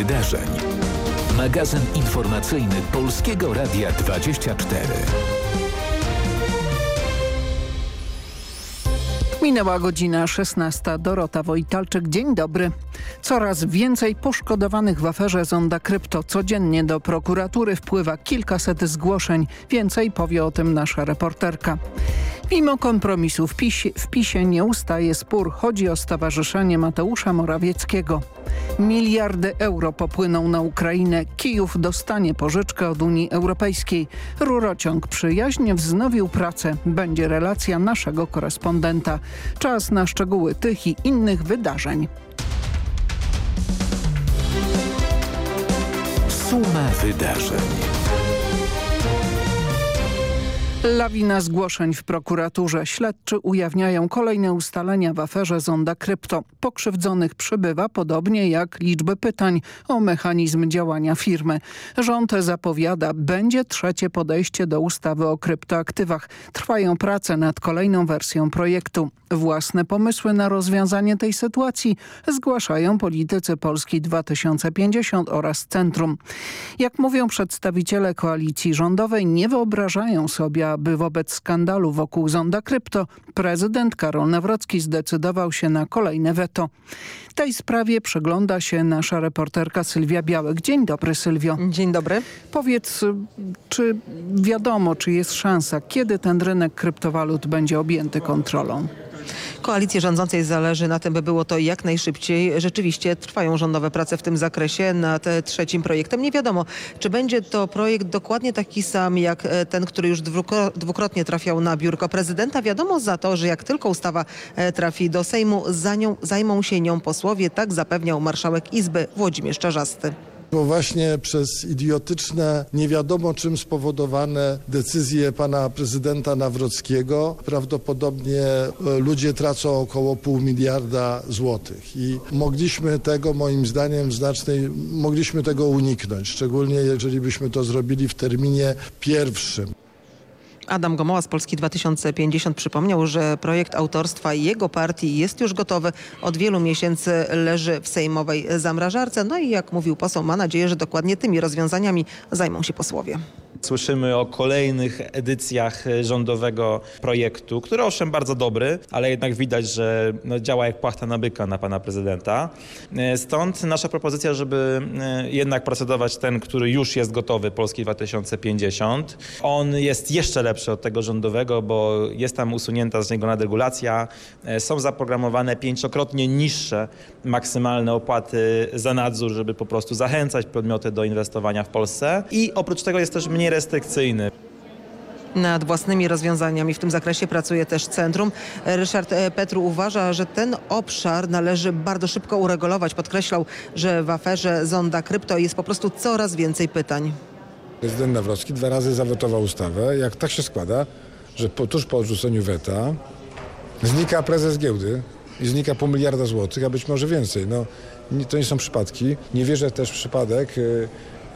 wydarzeń. Magazyn informacyjny Polskiego Radia 24. Minęła godzina 16. Dorota Wojtalczyk. Dzień dobry. Coraz więcej poszkodowanych w aferze Zonda Krypto. Codziennie do prokuratury wpływa kilkaset zgłoszeń. Więcej powie o tym nasza reporterka. Mimo kompromisu w PiSie, w PiSie nie ustaje spór. Chodzi o Stowarzyszenie Mateusza Morawieckiego. Miliardy euro popłyną na Ukrainę. Kijów dostanie pożyczkę od Unii Europejskiej. Rurociąg przyjaźnie wznowił pracę. Będzie relacja naszego korespondenta. Czas na szczegóły tych i innych wydarzeń. Suma wydarzeń. Lawina zgłoszeń w prokuraturze. Śledczy ujawniają kolejne ustalenia w aferze Zonda Krypto. Pokrzywdzonych przybywa, podobnie jak liczby pytań o mechanizm działania firmy. Rząd zapowiada, będzie trzecie podejście do ustawy o kryptoaktywach. Trwają prace nad kolejną wersją projektu. Własne pomysły na rozwiązanie tej sytuacji zgłaszają politycy Polski 2050 oraz Centrum. Jak mówią przedstawiciele koalicji rządowej, nie wyobrażają sobie, aby wobec skandalu wokół Zonda Krypto prezydent Karol Nawrocki zdecydował się na kolejne weto. Tej sprawie przygląda się nasza reporterka Sylwia Białek. Dzień dobry Sylwio. Dzień dobry. Powiedz, czy wiadomo, czy jest szansa, kiedy ten rynek kryptowalut będzie objęty kontrolą? Koalicji rządzącej zależy na tym, by było to jak najszybciej. Rzeczywiście trwają rządowe prace w tym zakresie nad trzecim projektem. Nie wiadomo, czy będzie to projekt dokładnie taki sam jak ten, który już dwukrotnie trafiał na biurko prezydenta. Wiadomo za to, że jak tylko ustawa trafi do Sejmu, za nią, zajmą się nią posłowie. Tak zapewniał marszałek Izby Włodzimierz Czarzasty. Bo właśnie przez idiotyczne, nie wiadomo czym spowodowane decyzje pana prezydenta Nawrockiego prawdopodobnie ludzie tracą około pół miliarda złotych. I mogliśmy tego moim zdaniem znacznej, mogliśmy tego uniknąć, szczególnie jeżeli byśmy to zrobili w terminie pierwszym. Adam Gomoła z Polski 2050 przypomniał, że projekt autorstwa jego partii jest już gotowy. Od wielu miesięcy leży w sejmowej zamrażarce. No i jak mówił poseł, ma nadzieję, że dokładnie tymi rozwiązaniami zajmą się posłowie. Słyszymy o kolejnych edycjach rządowego projektu, który owszem bardzo dobry, ale jednak widać, że no, działa jak płachta na byka na pana prezydenta. Stąd nasza propozycja, żeby jednak procedować ten, który już jest gotowy, Polski 2050. On jest jeszcze lepszy od tego rządowego, bo jest tam usunięta z niego nadregulacja. Są zaprogramowane pięciokrotnie niższe maksymalne opłaty za nadzór, żeby po prostu zachęcać podmioty do inwestowania w Polsce. I oprócz tego jest też mniej restrykcyjny. Nad własnymi rozwiązaniami w tym zakresie pracuje też Centrum. Ryszard Petru uważa, że ten obszar należy bardzo szybko uregulować. Podkreślał, że w aferze Zonda Krypto jest po prostu coraz więcej pytań. Prezydent Nawrocki dwa razy zawetował ustawę. Jak tak się składa, że po, tuż po odrzuceniu weta znika prezes giełdy i znika pół miliarda złotych, a być może więcej. No, to nie są przypadki. Nie wierzę też w przypadek,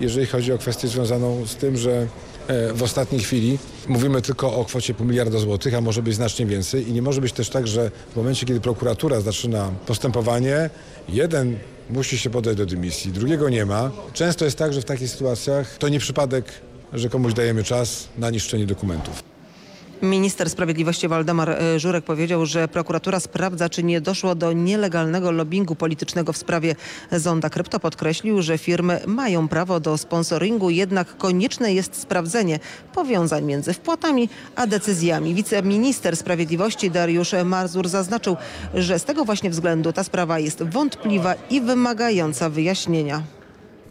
jeżeli chodzi o kwestię związaną z tym, że w ostatniej chwili mówimy tylko o kwocie pół miliarda złotych, a może być znacznie więcej i nie może być też tak, że w momencie, kiedy prokuratura zaczyna postępowanie, jeden musi się podać do dymisji, drugiego nie ma. Często jest tak, że w takich sytuacjach to nie przypadek, że komuś dajemy czas na niszczenie dokumentów. Minister Sprawiedliwości Waldemar Żurek powiedział, że prokuratura sprawdza, czy nie doszło do nielegalnego lobbingu politycznego w sprawie Zonda Krypto. Podkreślił, że firmy mają prawo do sponsoringu, jednak konieczne jest sprawdzenie powiązań między wpłatami a decyzjami. Wiceminister Sprawiedliwości Dariusz Marzur zaznaczył, że z tego właśnie względu ta sprawa jest wątpliwa i wymagająca wyjaśnienia.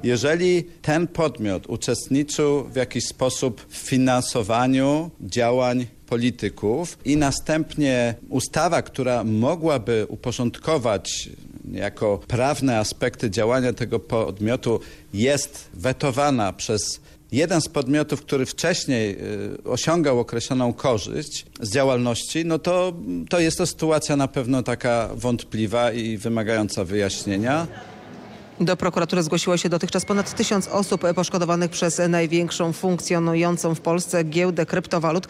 Jeżeli ten podmiot uczestniczył w jakiś sposób w finansowaniu działań polityków i następnie ustawa, która mogłaby uporządkować jako prawne aspekty działania tego podmiotu jest wetowana przez jeden z podmiotów, który wcześniej osiągał określoną korzyść z działalności, no to, to jest to sytuacja na pewno taka wątpliwa i wymagająca wyjaśnienia. Do prokuratury zgłosiło się dotychczas ponad tysiąc osób poszkodowanych przez największą funkcjonującą w Polsce giełdę kryptowalut.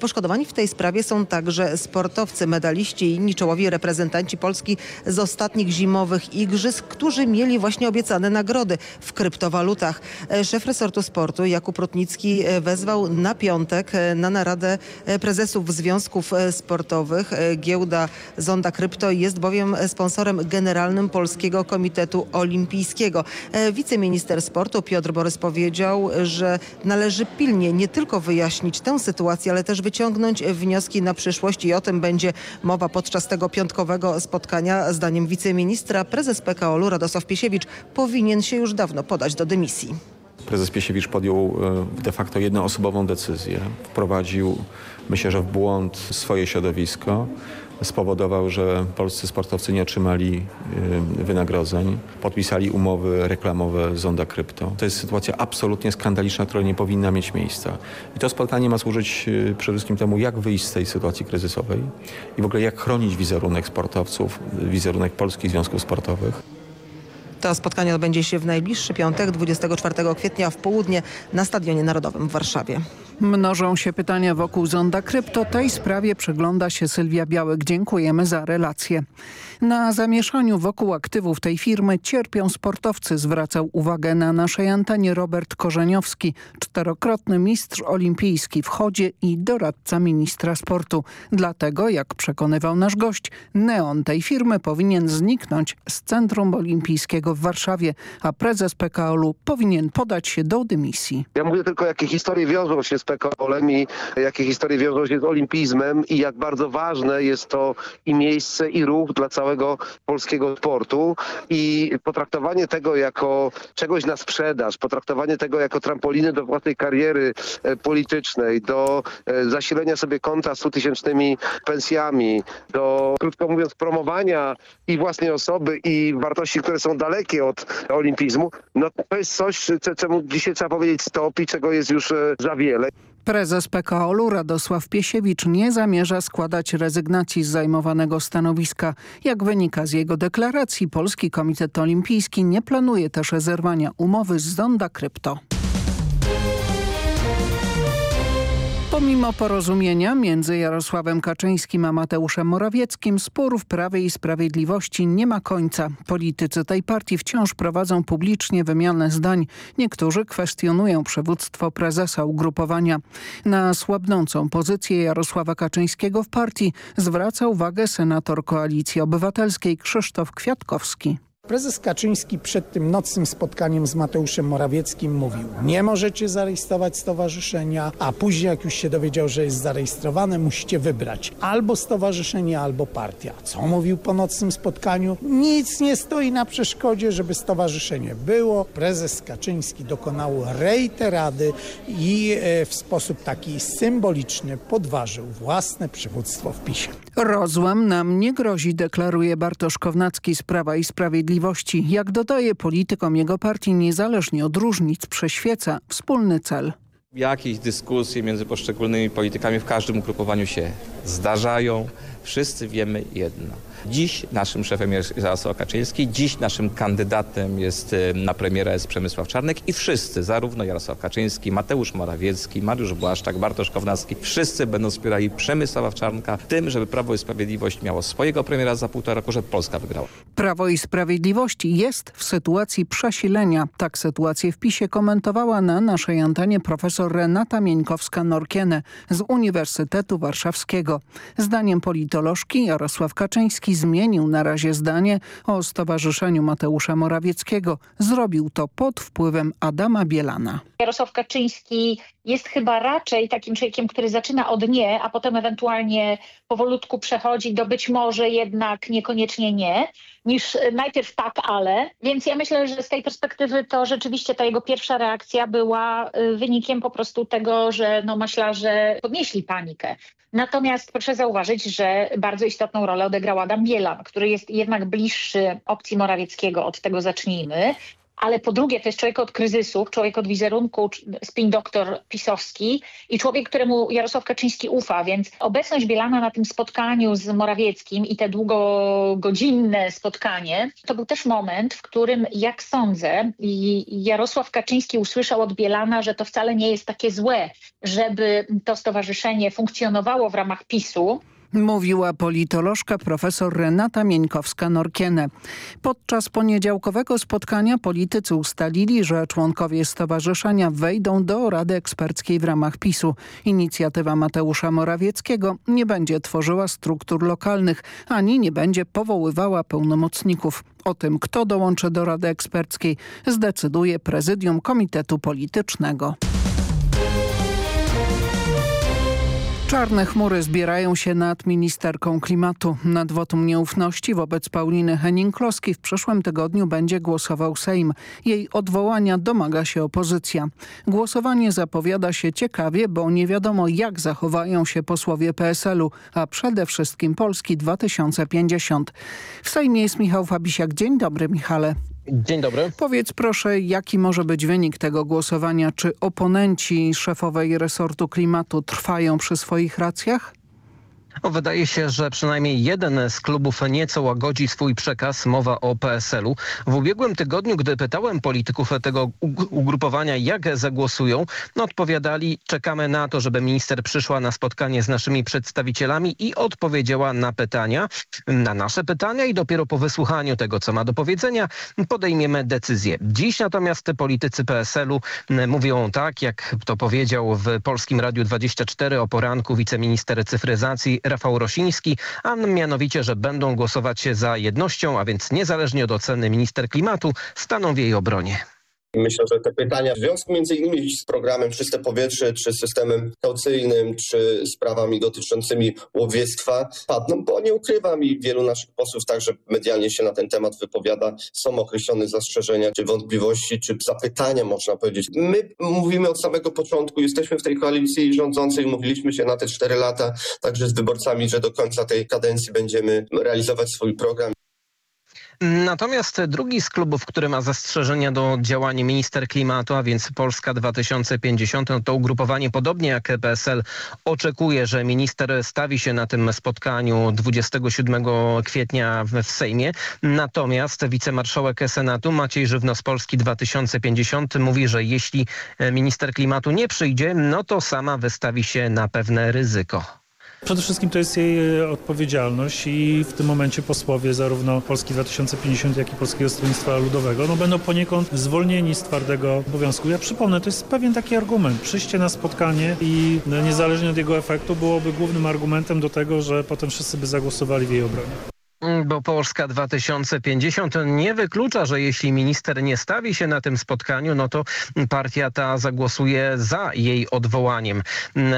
Poszkodowani w tej sprawie są także sportowcy, medaliści i inni czołowi reprezentanci Polski z ostatnich zimowych igrzysk, którzy mieli właśnie obiecane nagrody w kryptowalutach. Szef resortu sportu Jakub Rutnicki wezwał na piątek na naradę prezesów związków sportowych. Giełda Zonda Krypto jest bowiem sponsorem generalnym Polskiego Komitetu Olimpijskiego. E, Wiceminister sportu Piotr Borys powiedział, że należy pilnie nie tylko wyjaśnić tę sytuację, ale też wyciągnąć wnioski na przyszłość i o tym będzie mowa podczas tego piątkowego spotkania. Zdaniem wiceministra prezes PKO-u Radosław Piesiewicz powinien się już dawno podać do dymisji. Prezes Piesiewicz podjął e, de facto jednoosobową decyzję. Wprowadził, myślę, że w błąd swoje środowisko. Spowodował, że polscy sportowcy nie otrzymali e, wynagrodzeń. Podpisali umowy reklamowe z Zonda Krypto. To jest sytuacja absolutnie skandaliczna, która nie powinna mieć miejsca. I to spotkanie ma służyć e, przede wszystkim temu, jak wyjść z tej sytuacji kryzysowej i w ogóle jak chronić wizerunek sportowców, wizerunek polskich związków sportowych. To spotkanie odbędzie się w najbliższy piątek, 24 kwietnia w południe na Stadionie Narodowym w Warszawie. Mnożą się pytania wokół zonda krypto. Tej sprawie przygląda się Sylwia Białek. Dziękujemy za relację. Na zamieszaniu wokół aktywów tej firmy cierpią sportowcy, zwracał uwagę na naszej antenie Robert Korzeniowski, czterokrotny mistrz olimpijski w chodzie i doradca ministra sportu. Dlatego, jak przekonywał nasz gość, neon tej firmy powinien zniknąć z Centrum Olimpijskiego w Warszawie, a prezes PKO-u powinien podać się do dymisji. Ja mówię tylko, jakie historie wiążą się z PKO-em i jakie historie wiążą się z olimpizmem i jak bardzo ważne jest to i miejsce, i ruch dla całego polskiego sportu i potraktowanie tego jako czegoś na sprzedaż, potraktowanie tego jako trampoliny do własnej kariery e, politycznej, do e, zasilenia sobie konta 100 tysięcznymi pensjami, do, krótko mówiąc, promowania i własnej osoby i wartości, które są dalekie od olimpizmu, no to jest coś, co- czemu dzisiaj trzeba powiedzieć stop i czego jest już e, za wiele. Prezes PKO-u Radosław Piesiewicz nie zamierza składać rezygnacji z zajmowanego stanowiska. Jak wynika z jego deklaracji, Polski Komitet Olimpijski nie planuje też zerwania umowy z Zonda Krypto. Pomimo porozumienia między Jarosławem Kaczyńskim a Mateuszem Morawieckim spór w Prawie i Sprawiedliwości nie ma końca. Politycy tej partii wciąż prowadzą publicznie wymianę zdań. Niektórzy kwestionują przywództwo prezesa ugrupowania. Na słabnącą pozycję Jarosława Kaczyńskiego w partii zwraca uwagę senator Koalicji Obywatelskiej Krzysztof Kwiatkowski. Prezes Kaczyński przed tym nocnym spotkaniem z Mateuszem Morawieckim mówił, nie możecie zarejestrować stowarzyszenia, a później jak już się dowiedział, że jest zarejestrowane, musicie wybrać albo stowarzyszenie, albo partia. Co mówił po nocnym spotkaniu? Nic nie stoi na przeszkodzie, żeby stowarzyszenie było. Prezes Kaczyński dokonał reiterady i e, w sposób taki symboliczny podważył własne przywództwo w PiSie. Rozłam nam nie grozi, deklaruje Bartosz Kownacki z Prawa i Sprawiedliwości. Jak dodaje politykom jego partii, niezależnie od różnic, prześwieca wspólny cel. Jakieś dyskusje między poszczególnymi politykami w każdym ugrupowaniu się zdarzają. Wszyscy wiemy jedno. Dziś naszym szefem jest Jarosław Kaczyński, dziś naszym kandydatem jest y, na premiera jest Przemysław Czarnek i wszyscy, zarówno Jarosław Kaczyński, Mateusz Morawiecki, Mariusz Błaszczak, Bartosz Kownacki, wszyscy będą wspierali Przemysława Czarnka tym, żeby Prawo i Sprawiedliwość miało swojego premiera za półtora roku, żeby Polska wygrała. Prawo i Sprawiedliwość jest w sytuacji przesilenia. Tak sytuację w PiSie komentowała na naszej antenie profesor Renata Mieńkowska-Norkiene z Uniwersytetu Warszawskiego. Zdaniem politolożki Jarosław Kaczyński zmienił na razie zdanie o Stowarzyszeniu Mateusza Morawieckiego. Zrobił to pod wpływem Adama Bielana. Jarosław Kaczyński jest chyba raczej takim człowiekiem, który zaczyna od nie, a potem ewentualnie powolutku przechodzi do być może jednak niekoniecznie nie, niż najpierw tak, ale. Więc ja myślę, że z tej perspektywy to rzeczywiście ta jego pierwsza reakcja była y, wynikiem po prostu tego, że no maślarze podnieśli panikę. Natomiast proszę zauważyć, że bardzo istotną rolę odegrał Adam Bielan, który jest jednak bliższy opcji Morawieckiego, od tego zacznijmy. Ale po drugie to jest człowiek od kryzysu, człowiek od wizerunku, spin doktor pisowski i człowiek, któremu Jarosław Kaczyński ufa, więc obecność Bielana na tym spotkaniu z Morawieckim i te długogodzinne spotkanie, to był też moment, w którym, jak sądzę, Jarosław Kaczyński usłyszał od Bielana, że to wcale nie jest takie złe, żeby to stowarzyszenie funkcjonowało w ramach PiSu, Mówiła politolożka profesor Renata Mieńkowska-Norkiene. Podczas poniedziałkowego spotkania politycy ustalili, że członkowie stowarzyszenia wejdą do Rady Eksperckiej w ramach PiSu. Inicjatywa Mateusza Morawieckiego nie będzie tworzyła struktur lokalnych, ani nie będzie powoływała pełnomocników. O tym, kto dołączy do Rady Eksperckiej zdecyduje prezydium Komitetu Politycznego. Czarne chmury zbierają się nad ministerką klimatu. Nad wotum nieufności wobec Pauliny Henning-Kloski w przyszłym tygodniu będzie głosował Sejm. Jej odwołania domaga się opozycja. Głosowanie zapowiada się ciekawie, bo nie wiadomo jak zachowają się posłowie PSL-u, a przede wszystkim Polski 2050. W Sejmie jest Michał Fabisiak. Dzień dobry Michale. Dzień dobry. Powiedz proszę, jaki może być wynik tego głosowania? Czy oponenci szefowej resortu klimatu trwają przy swoich racjach? Wydaje się, że przynajmniej jeden z klubów nieco łagodzi swój przekaz. Mowa o PSL-u. W ubiegłym tygodniu, gdy pytałem polityków tego ugrupowania, jak zagłosują, no odpowiadali, czekamy na to, żeby minister przyszła na spotkanie z naszymi przedstawicielami i odpowiedziała na pytania, na nasze pytania i dopiero po wysłuchaniu tego, co ma do powiedzenia, podejmiemy decyzję. Dziś natomiast politycy PSL-u mówią tak, jak to powiedział w Polskim Radiu 24 o poranku wiceminister cyfryzacji Rafał Rosiński, a mianowicie, że będą głosować za jednością, a więc niezależnie od oceny minister klimatu, staną w jej obronie. Myślę, że te pytania w związku między innymi z programem Czyste Powietrze, czy systemem kaucyjnym, czy sprawami dotyczącymi łowiectwa padną, bo nie ukrywam i wielu naszych posłów także medialnie się na ten temat wypowiada. Są określone zastrzeżenia, czy wątpliwości, czy zapytania można powiedzieć. My mówimy od samego początku, jesteśmy w tej koalicji rządzącej, mówiliśmy się na te cztery lata, także z wyborcami, że do końca tej kadencji będziemy realizować swój program. Natomiast drugi z klubów, który ma zastrzeżenia do działania minister klimatu, a więc Polska 2050, to ugrupowanie podobnie jak PSL oczekuje, że minister stawi się na tym spotkaniu 27 kwietnia w Sejmie. Natomiast wicemarszałek Senatu Maciej Żywno z Polski 2050 mówi, że jeśli minister klimatu nie przyjdzie, no to sama wystawi się na pewne ryzyko. Przede wszystkim to jest jej e, odpowiedzialność i w tym momencie posłowie zarówno Polski 2050, jak i Polskiego Stronnictwa Ludowego no, będą poniekąd zwolnieni z twardego obowiązku. Ja przypomnę, to jest pewien taki argument. Przyjście na spotkanie i no, niezależnie od jego efektu byłoby głównym argumentem do tego, że potem wszyscy by zagłosowali w jej obronie. Bo Polska 2050 nie wyklucza, że jeśli minister nie stawi się na tym spotkaniu, no to partia ta zagłosuje za jej odwołaniem.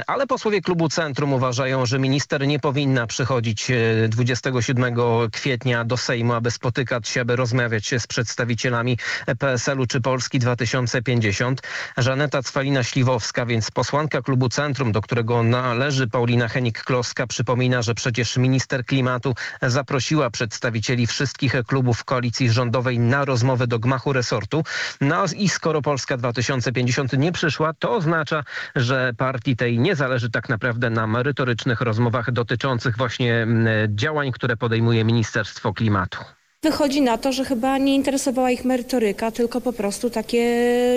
Ale posłowie klubu Centrum uważają, że minister nie powinna przychodzić 27 e, kwietnia do Sejmu, aby spotykać się, aby rozmawiać się z przedstawicielami PSL-u czy Polski 2050. Żaneta Cwalina-Śliwowska, więc posłanka klubu Centrum, do którego należy Paulina Henik-Kloska, przypomina, że przecież minister klimatu zaprosiła zaprosiła przedstawicieli wszystkich klubów koalicji rządowej na rozmowę do gmachu resortu. No i skoro Polska 2050 nie przyszła, to oznacza, że partii tej nie zależy tak naprawdę na merytorycznych rozmowach dotyczących właśnie działań, które podejmuje Ministerstwo Klimatu. Wychodzi na to, że chyba nie interesowała ich merytoryka, tylko po prostu takie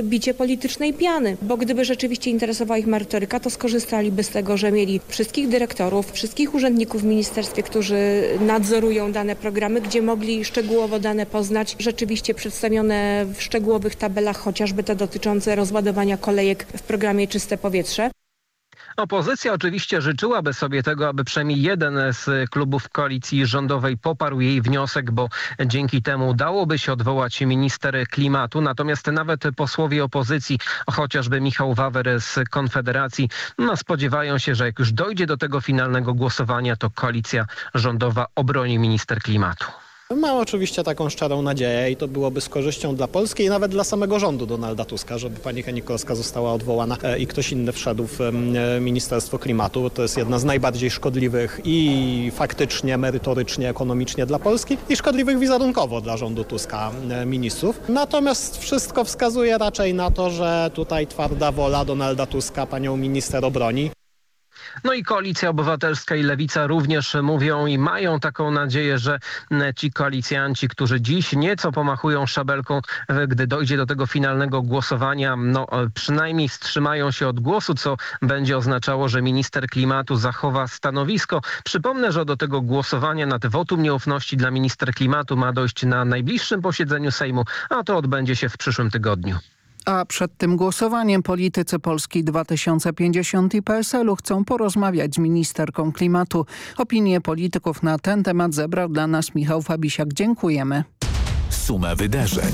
bicie politycznej piany. Bo gdyby rzeczywiście interesowała ich merytoryka, to skorzystaliby z tego, że mieli wszystkich dyrektorów, wszystkich urzędników w ministerstwie, którzy nadzorują dane programy, gdzie mogli szczegółowo dane poznać, rzeczywiście przedstawione w szczegółowych tabelach, chociażby te dotyczące rozładowania kolejek w programie Czyste Powietrze. Opozycja oczywiście życzyłaby sobie tego, aby przynajmniej jeden z klubów koalicji rządowej poparł jej wniosek, bo dzięki temu dałoby się odwołać minister klimatu. Natomiast nawet posłowie opozycji, chociażby Michał Wawer z Konfederacji, no, spodziewają się, że jak już dojdzie do tego finalnego głosowania, to koalicja rządowa obroni minister klimatu. Mam oczywiście taką szczerą nadzieję i to byłoby z korzyścią dla Polski i nawet dla samego rządu Donalda Tuska, żeby pani Henikowska została odwołana e, i ktoś inny wszedł w e, Ministerstwo Klimatu. To jest jedna z najbardziej szkodliwych i faktycznie, merytorycznie, ekonomicznie dla Polski i szkodliwych wizerunkowo dla rządu Tuska e, ministrów. Natomiast wszystko wskazuje raczej na to, że tutaj twarda wola Donalda Tuska panią minister obroni. No i Koalicja Obywatelska i Lewica również mówią i mają taką nadzieję, że ci koalicjanci, którzy dziś nieco pomachują szabelką, gdy dojdzie do tego finalnego głosowania, no przynajmniej wstrzymają się od głosu, co będzie oznaczało, że minister klimatu zachowa stanowisko. Przypomnę, że do tego głosowania nad wotum nieufności dla minister klimatu ma dojść na najbliższym posiedzeniu Sejmu, a to odbędzie się w przyszłym tygodniu. A przed tym głosowaniem politycy Polski 2050 i PSL-u chcą porozmawiać z ministerką klimatu. Opinie polityków na ten temat zebrał dla nas Michał Fabisiak. Dziękujemy. Suma wydarzeń.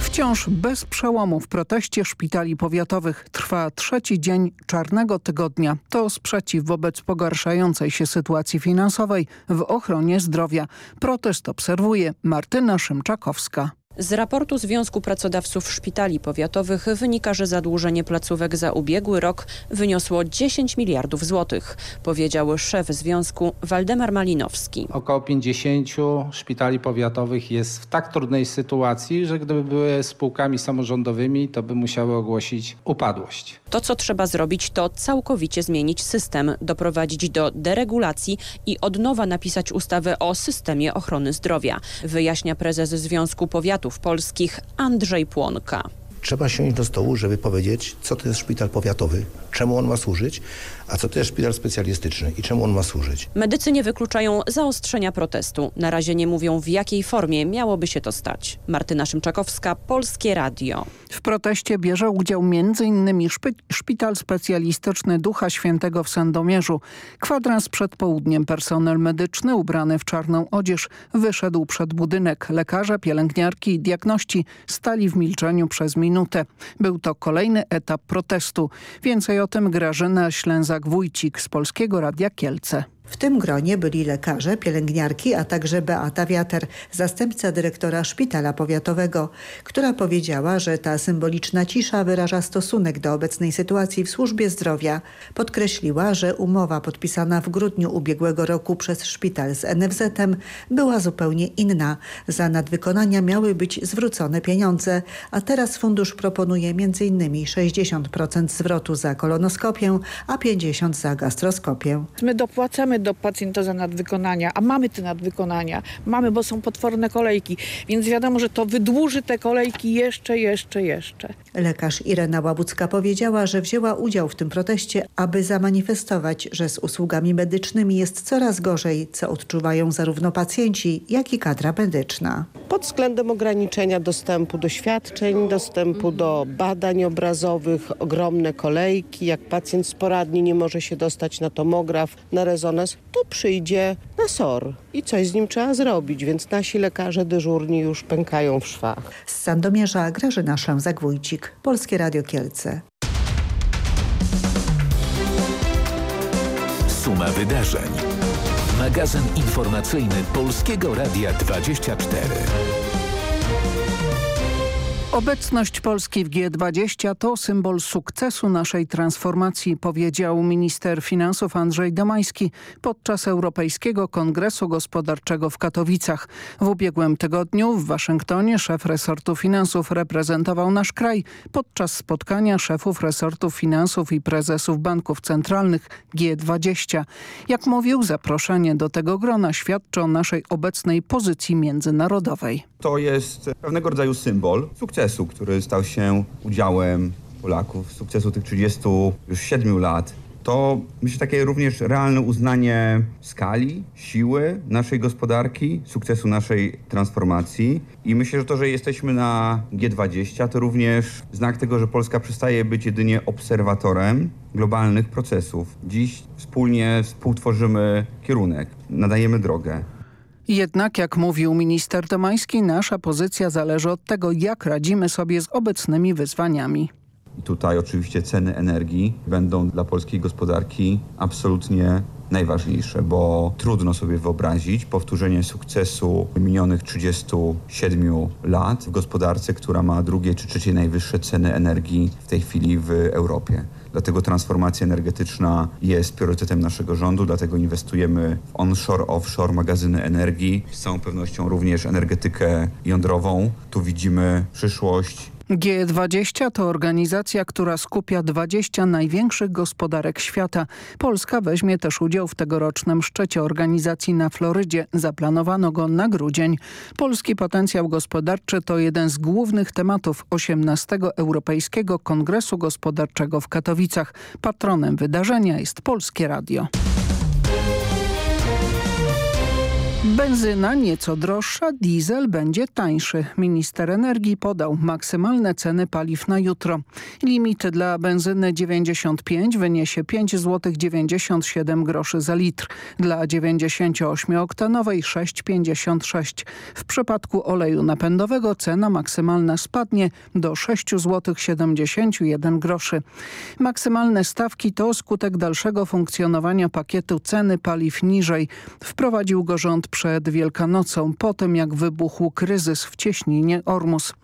Wciąż bez przełomu w proteście szpitali powiatowych trwa trzeci dzień czarnego tygodnia. To sprzeciw wobec pogarszającej się sytuacji finansowej w ochronie zdrowia. Protest obserwuje Martyna Szymczakowska. Z raportu Związku Pracodawców Szpitali Powiatowych wynika, że zadłużenie placówek za ubiegły rok wyniosło 10 miliardów złotych, powiedział szef związku Waldemar Malinowski. Około 50 szpitali powiatowych jest w tak trudnej sytuacji, że gdyby były spółkami samorządowymi, to by musiały ogłosić upadłość. To, co trzeba zrobić, to całkowicie zmienić system, doprowadzić do deregulacji i od nowa napisać ustawę o systemie ochrony zdrowia, wyjaśnia prezes Związku Powiatów Polskich Andrzej Płonka. Trzeba siąść do stołu, żeby powiedzieć, co to jest szpital powiatowy, czemu on ma służyć, a co to jest szpital specjalistyczny i czemu on ma służyć. Medycy nie wykluczają zaostrzenia protestu. Na razie nie mówią, w jakiej formie miałoby się to stać. Martyna Szymczakowska, Polskie Radio. W proteście bierze udział m.in. Szpi Szpital Specjalistyczny Ducha Świętego w Sandomierzu. Kwadrans przed południem personel medyczny ubrany w czarną odzież wyszedł przed budynek. Lekarze, pielęgniarki i diagności stali w milczeniu przez minutę. Był to kolejny etap protestu. Więcej o tym Grażyna Ślęzak-Wójcik z Polskiego Radia Kielce. W tym gronie byli lekarze, pielęgniarki, a także Beata Wiater, zastępca dyrektora szpitala powiatowego, która powiedziała, że ta symboliczna cisza wyraża stosunek do obecnej sytuacji w służbie zdrowia. Podkreśliła, że umowa podpisana w grudniu ubiegłego roku przez szpital z NFZ-em była zupełnie inna. Za nadwykonania miały być zwrócone pieniądze, a teraz fundusz proponuje m.in. 60% zwrotu za kolonoskopię, a 50% za gastroskopię. My dopłacamy do pacjenta za nadwykonania, a mamy te nadwykonania. Mamy, bo są potworne kolejki, więc wiadomo, że to wydłuży te kolejki jeszcze, jeszcze, jeszcze. Lekarz Irena Łabucka powiedziała, że wzięła udział w tym proteście, aby zamanifestować, że z usługami medycznymi jest coraz gorzej, co odczuwają zarówno pacjenci, jak i kadra medyczna. Pod względem ograniczenia dostępu do świadczeń, dostępu do badań obrazowych, ogromne kolejki, jak pacjent sporadni nie może się dostać na tomograf, na rezonans, to przyjdzie na SOR i coś z nim trzeba zrobić, więc nasi lekarze dyżurni już pękają w szwach. Z Sandomierza Grażyna Szlęzak-Wójcik, Polskie Radio Kielce. Suma wydarzeń. Magazyn informacyjny Polskiego Radia 24. Obecność Polski w G20 to symbol sukcesu naszej transformacji, powiedział minister finansów Andrzej Domański podczas Europejskiego Kongresu Gospodarczego w Katowicach. W ubiegłym tygodniu w Waszyngtonie szef resortu finansów reprezentował nasz kraj podczas spotkania szefów resortów finansów i prezesów banków centralnych G20. Jak mówił, zaproszenie do tego grona świadczy o naszej obecnej pozycji międzynarodowej. To jest pewnego rodzaju symbol sukcesu, który stał się udziałem Polaków, sukcesu tych 37 lat. To myślę takie również realne uznanie skali, siły naszej gospodarki, sukcesu naszej transformacji. I myślę, że to, że jesteśmy na G20 to również znak tego, że Polska przestaje być jedynie obserwatorem globalnych procesów. Dziś wspólnie współtworzymy kierunek, nadajemy drogę. Jednak, jak mówił minister Domański, nasza pozycja zależy od tego, jak radzimy sobie z obecnymi wyzwaniami. Tutaj oczywiście ceny energii będą dla polskiej gospodarki absolutnie najważniejsze, bo trudno sobie wyobrazić powtórzenie sukcesu minionych 37 lat w gospodarce, która ma drugie czy trzecie najwyższe ceny energii w tej chwili w Europie. Dlatego transformacja energetyczna jest priorytetem naszego rządu, dlatego inwestujemy w onshore, offshore, magazyny energii, z całą pewnością również energetykę jądrową. Tu widzimy przyszłość G20 to organizacja, która skupia 20 największych gospodarek świata. Polska weźmie też udział w tegorocznym szczycie organizacji na Florydzie. Zaplanowano go na grudzień. Polski potencjał gospodarczy to jeden z głównych tematów 18 Europejskiego Kongresu Gospodarczego w Katowicach. Patronem wydarzenia jest Polskie Radio. Benzyna nieco droższa, diesel będzie tańszy. Minister energii podał maksymalne ceny paliw na jutro. Limit dla benzyny 95 wyniesie 5 zł 97 groszy za litr. Dla 98-oktanowej 6,56. W przypadku oleju napędowego cena maksymalna spadnie do 6 zł 71 groszy. Maksymalne stawki to skutek dalszego funkcjonowania pakietu ceny paliw niżej. Wprowadził go rząd przed Wielkanocą, po tym jak wybuchł kryzys w cieśninie Ormus.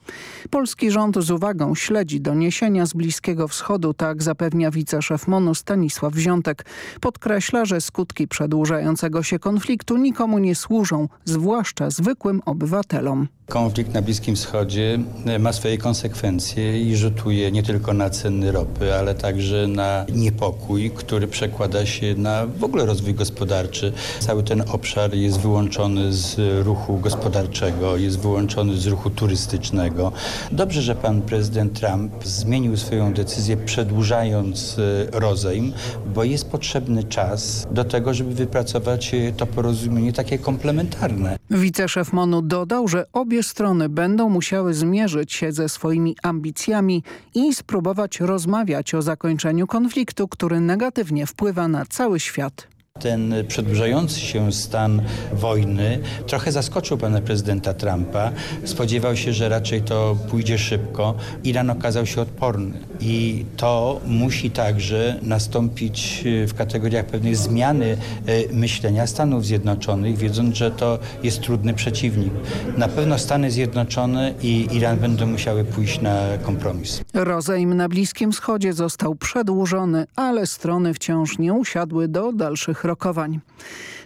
Polski rząd z uwagą śledzi doniesienia z Bliskiego Wschodu, tak zapewnia wiceszef MONU Stanisław Wziątek. Podkreśla, że skutki przedłużającego się konfliktu nikomu nie służą, zwłaszcza zwykłym obywatelom. Konflikt na Bliskim Wschodzie e, ma swoje konsekwencje i rzutuje nie tylko na ceny ropy, ale także na niepokój, który przekłada się na w ogóle rozwój gospodarczy. Cały ten obszar jest wyłączony z ruchu gospodarczego, jest wyłączony z ruchu turystycznego. Dobrze, że pan prezydent Trump zmienił swoją decyzję przedłużając e, rozejm, bo jest potrzebny czas do tego, żeby wypracować e, to porozumienie takie komplementarne. Wiceszef MONU dodał, że obie strony będą musiały zmierzyć się ze swoimi ambicjami i spróbować rozmawiać o zakończeniu konfliktu, który negatywnie wpływa na cały świat. Ten przedłużający się stan wojny trochę zaskoczył pana prezydenta Trumpa. Spodziewał się, że raczej to pójdzie szybko. Iran okazał się odporny i to musi także nastąpić w kategoriach pewnej zmiany e, myślenia Stanów Zjednoczonych, wiedząc, że to jest trudny przeciwnik. Na pewno Stany Zjednoczone i Iran będą musiały pójść na kompromis. Rozejm na Bliskim Wschodzie został przedłużony, ale strony wciąż nie usiadły do dalszych rokowań.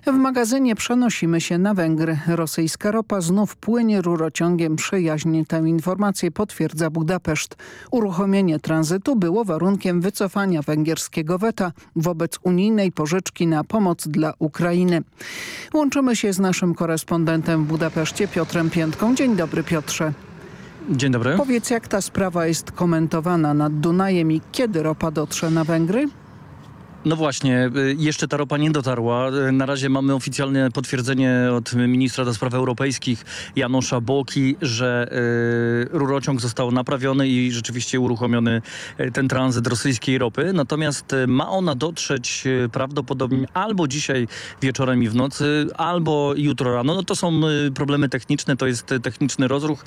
W magazynie przenosimy się na Węgry. Rosyjska ropa znów płynie rurociągiem przyjaźni. Tę informację potwierdza Budapeszt. Uruchomienie tranzytu było warunkiem wycofania węgierskiego weta wobec unijnej pożyczki na pomoc dla Ukrainy. Łączymy się z naszym korespondentem w Budapeszcie Piotrem Piętką. Dzień dobry Piotrze. Dzień dobry. Powiedz jak ta sprawa jest komentowana nad Dunajem i kiedy ropa dotrze na Węgry? No właśnie, y, jeszcze ta ropa nie dotarła. Y, na razie mamy oficjalne potwierdzenie od ministra do spraw europejskich Janosza Boki, że y, rurociąg został naprawiony i rzeczywiście uruchomiony ten tranzyt rosyjskiej ropy. Natomiast ma ona dotrzeć prawdopodobnie albo dzisiaj wieczorem i w nocy, albo jutro rano. No to są problemy techniczne, to jest techniczny rozruch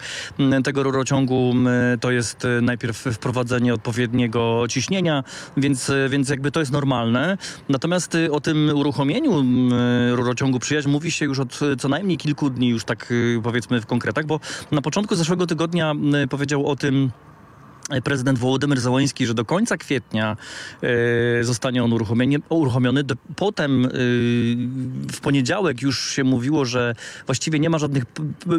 tego rurociągu. To jest najpierw wprowadzenie odpowiedniego ciśnienia, więc, więc jakby to jest normalne normalne. Natomiast y, o tym uruchomieniu y, rurociągu przyjaźń mówi się już od co najmniej kilku dni, już tak y, powiedzmy w konkretach, bo na początku zeszłego tygodnia powiedział o tym prezydent Wołodymyr Załoński, że do końca kwietnia y, zostanie on uruchomiony. potem y, w poniedziałek już się mówiło, że właściwie nie ma żadnych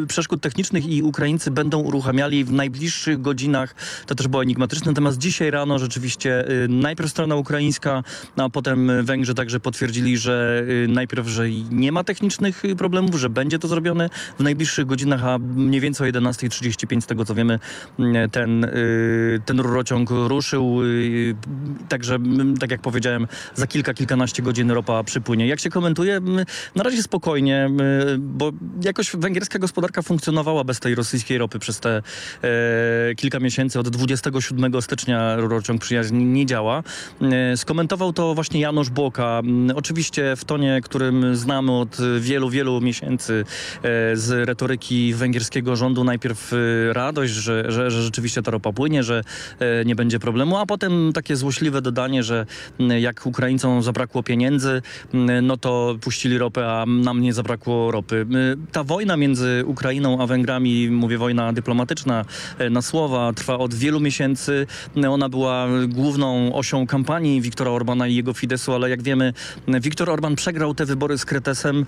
przeszkód technicznych i Ukraińcy będą uruchamiali w najbliższych godzinach. To też było enigmatyczne. Natomiast dzisiaj rano rzeczywiście y, najpierw strona ukraińska, a potem Węgrzy także potwierdzili, że najpierw, że nie ma technicznych problemów, że będzie to zrobione w najbliższych godzinach, a mniej więcej o 11.35 z tego co wiemy ten ten rurociąg ruszył. Y, także, tak jak powiedziałem, za kilka, kilkanaście godzin ropa przypłynie. Jak się komentuje? Na razie spokojnie, bo jakoś węgierska gospodarka funkcjonowała bez tej rosyjskiej ropy przez te e, kilka miesięcy. Od 27 stycznia rurociąg przyjaźni nie działa. E, skomentował to właśnie Janusz Boka. Oczywiście w tonie, którym znamy od wielu, wielu miesięcy e, z retoryki węgierskiego rządu. Najpierw radość, że, że, że rzeczywiście ta ropa płynie, że że nie będzie problemu, a potem takie złośliwe dodanie, że jak Ukraińcom zabrakło pieniędzy, no to puścili ropę, a nam nie zabrakło ropy. Ta wojna między Ukrainą a Węgrami, mówię wojna dyplomatyczna na słowa, trwa od wielu miesięcy. Ona była główną osią kampanii Viktora Orbana i jego Fidesu, ale jak wiemy, Viktor Orban przegrał te wybory z Kretesem,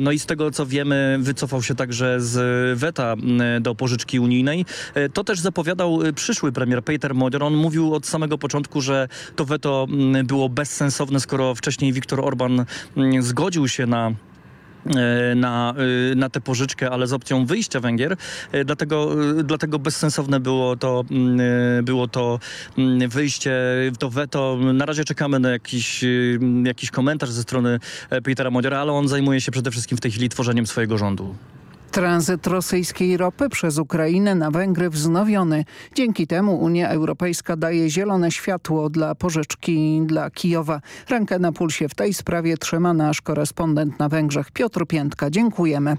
no i z tego co wiemy, wycofał się także z weta do pożyczki unijnej. To też zapowiadał przyszły premier Peter Moder. On mówił od samego początku, że to weto było bezsensowne, skoro wcześniej Viktor Orban zgodził się na na, na tę pożyczkę, ale z opcją wyjścia Węgier. Dlatego, dlatego bezsensowne było to, było to wyjście, to weto. Na razie czekamy na jakiś, jakiś komentarz ze strony Petera Modiera, ale on zajmuje się przede wszystkim w tej chwili tworzeniem swojego rządu. Tranzyt rosyjskiej ropy przez Ukrainę na Węgry wznowiony. Dzięki temu Unia Europejska daje zielone światło dla pożyczki dla Kijowa. Rękę na pulsie w tej sprawie trzyma nasz korespondent na Węgrzech Piotr Piętka. Dziękujemy.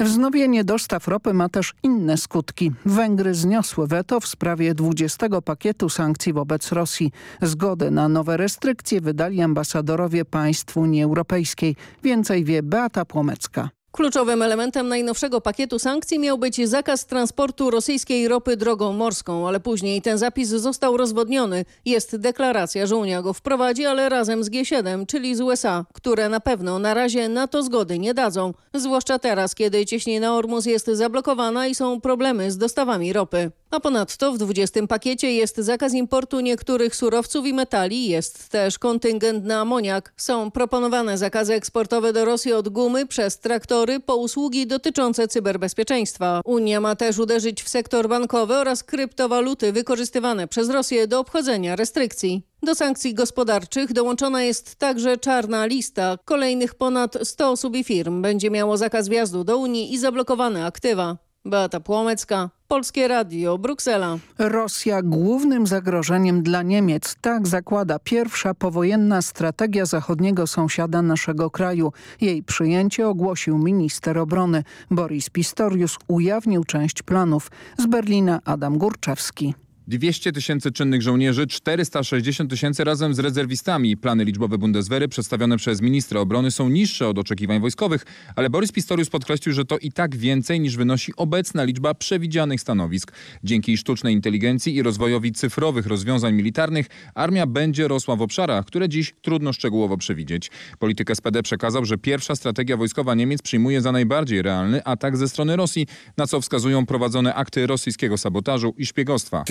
Wznowienie dostaw ropy ma też inne skutki. Węgry zniosły weto w sprawie 20 pakietu sankcji wobec Rosji. Zgodę na nowe restrykcje wydali ambasadorowie państw Unii Europejskiej. Więcej wie Beata Płomecka. Kluczowym elementem najnowszego pakietu sankcji miał być zakaz transportu rosyjskiej ropy drogą morską, ale później ten zapis został rozwodniony. Jest deklaracja, że Unia go wprowadzi, ale razem z G7, czyli z USA, które na pewno na razie na to zgody nie dadzą. Zwłaszcza teraz, kiedy cieśnina Ormus jest zablokowana i są problemy z dostawami ropy. A ponadto w 20 pakiecie jest zakaz importu niektórych surowców i metali, jest też kontyngent na amoniak. Są proponowane zakazy eksportowe do Rosji od gumy przez traktory po usługi dotyczące cyberbezpieczeństwa. Unia ma też uderzyć w sektor bankowy oraz kryptowaluty wykorzystywane przez Rosję do obchodzenia restrykcji. Do sankcji gospodarczych dołączona jest także czarna lista. Kolejnych ponad 100 osób i firm będzie miało zakaz wjazdu do Unii i zablokowane aktywa. Beata Płomecka, Polskie Radio, Bruksela. Rosja głównym zagrożeniem dla Niemiec. Tak zakłada pierwsza powojenna strategia zachodniego sąsiada naszego kraju. Jej przyjęcie ogłosił minister obrony. Boris Pistorius ujawnił część planów. Z Berlina Adam Górczewski. 200 tysięcy czynnych żołnierzy, 460 tysięcy razem z rezerwistami. Plany liczbowe Bundeswehry przedstawione przez ministra obrony są niższe od oczekiwań wojskowych, ale Borys Pistorius podkreślił, że to i tak więcej niż wynosi obecna liczba przewidzianych stanowisk. Dzięki sztucznej inteligencji i rozwojowi cyfrowych rozwiązań militarnych armia będzie rosła w obszarach, które dziś trudno szczegółowo przewidzieć. Polityk SPD przekazał, że pierwsza strategia wojskowa Niemiec przyjmuje za najbardziej realny atak ze strony Rosji, na co wskazują prowadzone akty rosyjskiego sabotażu i szpiegostwa.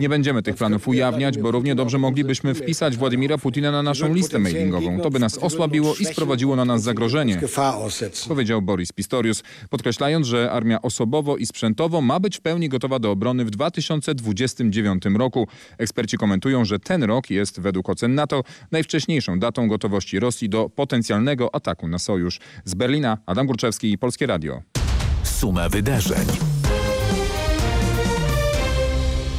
Nie będziemy tych planów ujawniać, bo równie dobrze moglibyśmy wpisać Władimira Putina na naszą listę mailingową. To by nas osłabiło i sprowadziło na nas zagrożenie, powiedział Boris Pistorius, podkreślając, że armia osobowo i sprzętowo ma być w pełni gotowa do obrony w 2029 roku. Eksperci komentują, że ten rok jest według ocen NATO najwcześniejszą datą gotowości Rosji do potencjalnego ataku na sojusz. Z Berlina Adam Górczewski, Polskie Radio. Suma wydarzeń.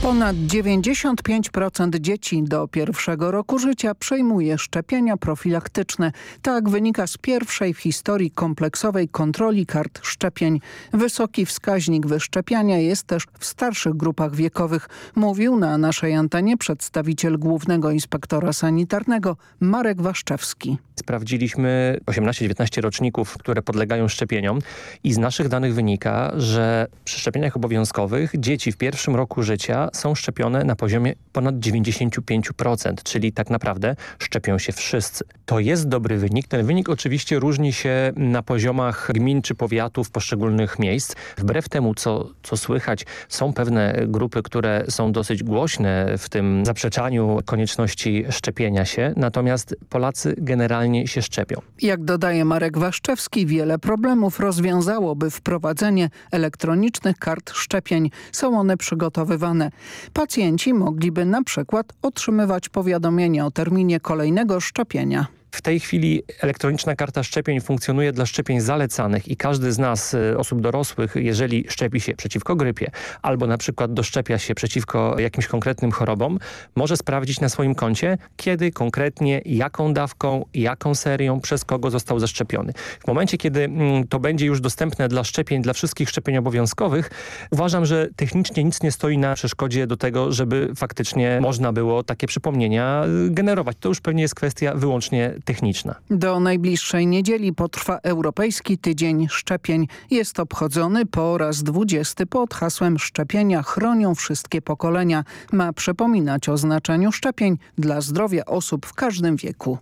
Ponad 95% dzieci do pierwszego roku życia przejmuje szczepienia profilaktyczne. Tak wynika z pierwszej w historii kompleksowej kontroli kart szczepień. Wysoki wskaźnik wyszczepiania jest też w starszych grupach wiekowych, mówił na naszej antenie przedstawiciel Głównego Inspektora Sanitarnego Marek Waszczewski. Sprawdziliśmy 18-19 roczników, które podlegają szczepieniom i z naszych danych wynika, że przy szczepieniach obowiązkowych dzieci w pierwszym roku życia są szczepione na poziomie ponad 95%, czyli tak naprawdę szczepią się wszyscy. To jest dobry wynik. Ten wynik oczywiście różni się na poziomach gmin czy powiatów poszczególnych miejsc. Wbrew temu, co, co słychać, są pewne grupy, które są dosyć głośne w tym zaprzeczaniu konieczności szczepienia się, natomiast Polacy generalnie się szczepią. Jak dodaje Marek Waszczewski, wiele problemów rozwiązałoby wprowadzenie elektronicznych kart szczepień. Są one przygotowywane. Pacjenci mogliby na przykład otrzymywać powiadomienie o terminie kolejnego szczepienia. W tej chwili elektroniczna karta szczepień funkcjonuje dla szczepień zalecanych i każdy z nas, y, osób dorosłych, jeżeli szczepi się przeciwko grypie albo na przykład doszczepia się przeciwko jakimś konkretnym chorobom, może sprawdzić na swoim koncie, kiedy konkretnie, jaką dawką, jaką serią, przez kogo został zaszczepiony. W momencie, kiedy mm, to będzie już dostępne dla szczepień, dla wszystkich szczepień obowiązkowych, uważam, że technicznie nic nie stoi na przeszkodzie do tego, żeby faktycznie można było takie przypomnienia y, generować. To już pewnie jest kwestia wyłącznie techniczna. Do najbliższej niedzieli potrwa Europejski Tydzień Szczepień. Jest obchodzony po raz 20 pod hasłem Szczepienia chronią wszystkie pokolenia. Ma przypominać o znaczeniu szczepień dla zdrowia osób w każdym wieku.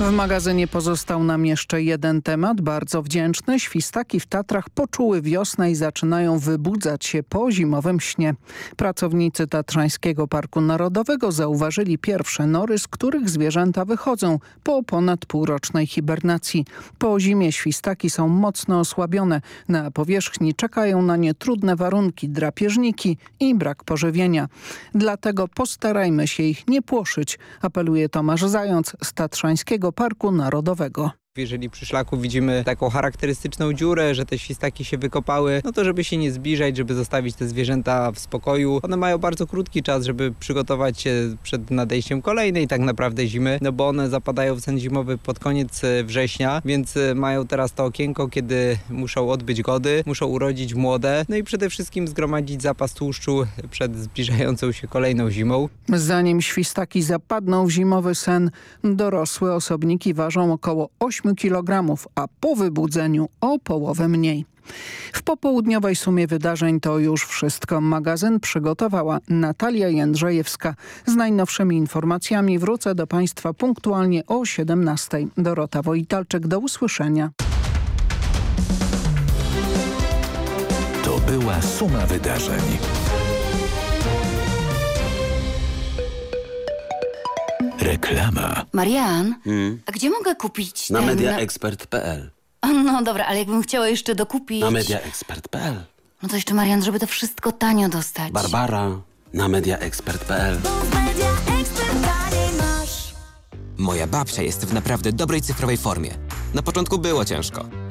W magazynie pozostał nam jeszcze jeden temat, bardzo wdzięczny. Świstaki w Tatrach poczuły wiosnę i zaczynają wybudzać się po zimowym śnie. Pracownicy Tatrzańskiego Parku Narodowego zauważyli pierwsze nory, z których zwierzęta wychodzą po ponad półrocznej hibernacji. Po zimie świstaki są mocno osłabione. Na powierzchni czekają na nie trudne warunki, drapieżniki i brak pożywienia. Dlatego postarajmy się ich nie płoszyć, apeluje Tomasz Zając z Tatrzańskiego Parku Narodowego. Jeżeli przy szlaku widzimy taką charakterystyczną dziurę, że te świstaki się wykopały, no to żeby się nie zbliżać, żeby zostawić te zwierzęta w spokoju. One mają bardzo krótki czas, żeby przygotować się przed nadejściem kolejnej tak naprawdę zimy, no bo one zapadają w sen zimowy pod koniec e, września, więc e, mają teraz to okienko, kiedy muszą odbyć gody, muszą urodzić młode, no i przede wszystkim zgromadzić zapas tłuszczu przed zbliżającą się kolejną zimą. Zanim świstaki zapadną w zimowy sen, dorosłe osobniki ważą około 8 8 kg, a po wybudzeniu o połowę mniej. W popołudniowej sumie wydarzeń to już wszystko. Magazyn przygotowała Natalia Jędrzejewska. Z najnowszymi informacjami wrócę do Państwa punktualnie o 17. Dorota Wojtalczyk, do usłyszenia. To była suma wydarzeń. Reklama. Marian, Hmm? a gdzie mogę kupić Na ten... mediaexpert.pl No dobra, ale jakbym chciała jeszcze dokupić... Na mediaexpert.pl No to jeszcze Marian, żeby to wszystko tanio dostać. Barbara na mediaexpert.pl Moja babcia jest w naprawdę dobrej cyfrowej formie. Na początku było ciężko,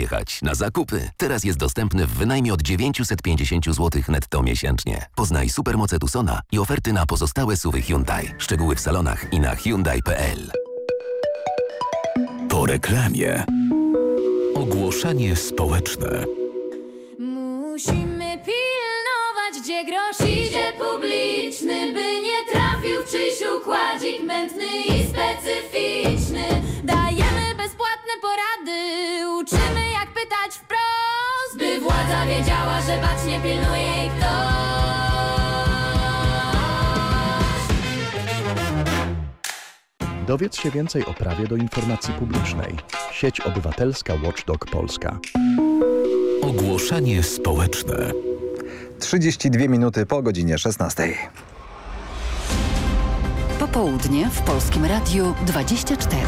jechać na zakupy. Teraz jest dostępny w wynajmie od 950 zł netto miesięcznie. Poznaj supermoce Tucsona i oferty na pozostałe suwy Hyundai. Szczegóły w salonach i na Hyundai.pl. Po reklamie. Ogłoszenie społeczne. Musimy pilnować, gdzie grosz idzie publiczny, by nie trafił w czyjś układzik mętny i specyficzny. Dajemy uczymy jak pytać wprost, by władza wiedziała, że bacznie pilnuje jej ktoś. Dowiedz się więcej o prawie do informacji publicznej. Sieć Obywatelska Watchdog Polska. Ogłoszenie społeczne. 32 minuty po godzinie 16. Popołudnie w Polskim Radiu 24.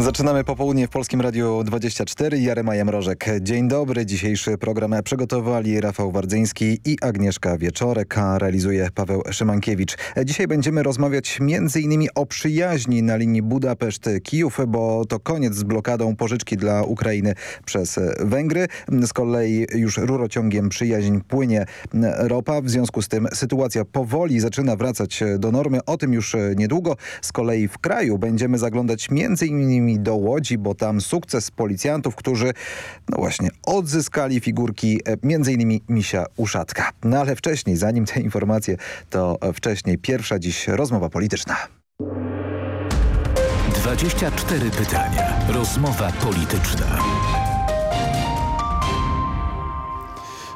Zaczynamy popołudnie w Polskim Radiu 24. Jarema Jamrożek. Dzień dobry. Dzisiejszy program przygotowali Rafał Wardzyński i Agnieszka Wieczorek, a realizuje Paweł Szymankiewicz. Dzisiaj będziemy rozmawiać m.in. o przyjaźni na linii Budapeszt-Kijów, bo to koniec z blokadą pożyczki dla Ukrainy przez Węgry. Z kolei już rurociągiem przyjaźń płynie ropa. W związku z tym sytuacja powoli zaczyna wracać do normy. O tym już niedługo. Z kolei w kraju będziemy zaglądać m.in do Łodzi, bo tam sukces policjantów, którzy no właśnie odzyskali figurki między innymi misia Uszatka. No ale wcześniej, zanim te informacje, to wcześniej pierwsza dziś rozmowa polityczna. 24 pytania. Rozmowa polityczna.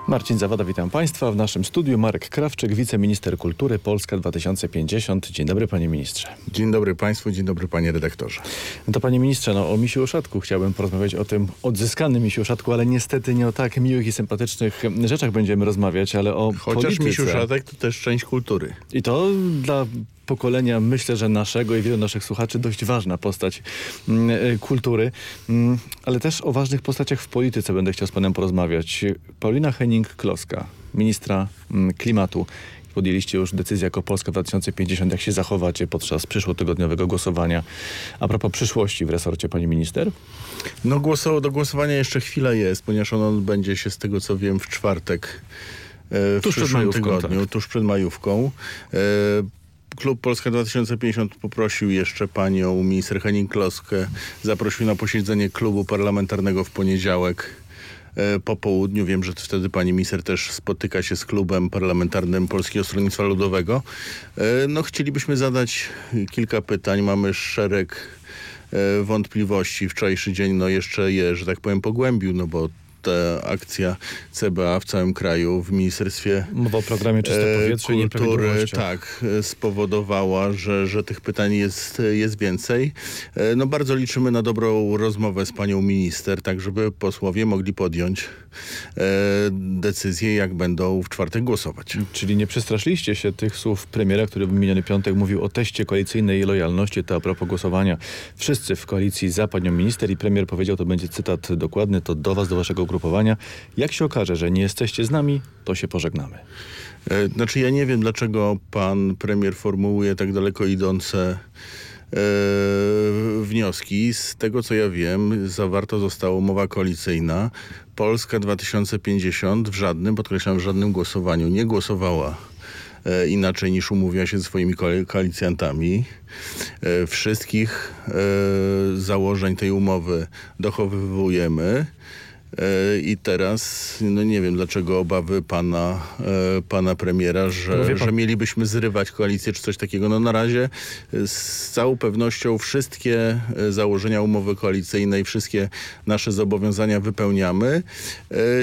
Marcin Zawada, witam Państwa. W naszym studiu Marek Krawczyk, wiceminister kultury Polska 2050. Dzień dobry panie ministrze. Dzień dobry Państwu, dzień dobry panie redaktorze. No to panie ministrze, no o misiu uszatku chciałbym porozmawiać o tym odzyskanym misiu uszatku, ale niestety nie o tak miłych i sympatycznych rzeczach będziemy rozmawiać, ale o Chociaż polityce. misiu uszatek to też część kultury. I to dla pokolenia, myślę, że naszego i wielu naszych słuchaczy dość ważna postać mm, y, kultury, mm, ale też o ważnych postaciach w polityce będę chciał z panem porozmawiać. Paulina Henning-Kloska, ministra mm, klimatu. Podjęliście już decyzję jako Polska 2050, jak się zachowacie podczas przyszłotygodniowego głosowania. A propos przyszłości w resorcie, pani minister? No głoso, do głosowania jeszcze chwila jest, ponieważ ono odbędzie się z tego co wiem w czwartek. e, W Tuż przed przyszłym majówką, tygodniu, tak. tuż przed majówką. Klub Polska 2050 poprosił jeszcze panią minister Henning-Kloskę, zaprosił na posiedzenie klubu parlamentarnego w poniedziałek e, po południu. Wiem, że wtedy pani minister też spotyka się z klubem parlamentarnym Polskiego Stronnictwa Ludowego. E, No chcielibyśmy zadać kilka pytań. Mamy szereg e, wątpliwości. Wczorajszy dzień no jeszcze je, że tak powiem, pogłębił, no bo ta akcja CBA w całym kraju w Ministerstwie Mowa o programie Czyste e, Powietrze i Kultury Nieprawidłowościach. tak, spowodowała, że, że tych pytań jest, jest więcej. E, No bardzo liczymy na dobrą rozmowę z panią minister, tak żeby posłowie mogli podjąć e, decyzję, jak będą w czwartek głosować. Czyli nie przestraszyliście się tych słów premiera, który w miniony piątek mówił o teście koalicyjnej lojalności, to a propos głosowania. Wszyscy w koalicji za panią minister i premier powiedział, to będzie cytat dokładny, to do was, do waszego ugrupowania. Jak się okaże, że nie jesteście z nami, to się pożegnamy. E, Znaczy ja nie wiem, dlaczego pan premier formułuje tak daleko idące e, wnioski. Z tego co ja wiem, zawarta została umowa koalicyjna. Polska 2050 w żadnym, podkreślam, w żadnym głosowaniu nie głosowała e, inaczej niż umówiła się ze swoimi koal- koalicjantami. Wszystkich założeń tej umowy dochowujemy. E, I teraz, no nie wiem dlaczego obawy pana, e, pana premiera, No że, wie pan- że mielibyśmy zrywać koalicję czy coś takiego. No na razie e, z całą pewnością wszystkie założenia umowy koalicyjnej, wszystkie nasze zobowiązania wypełniamy.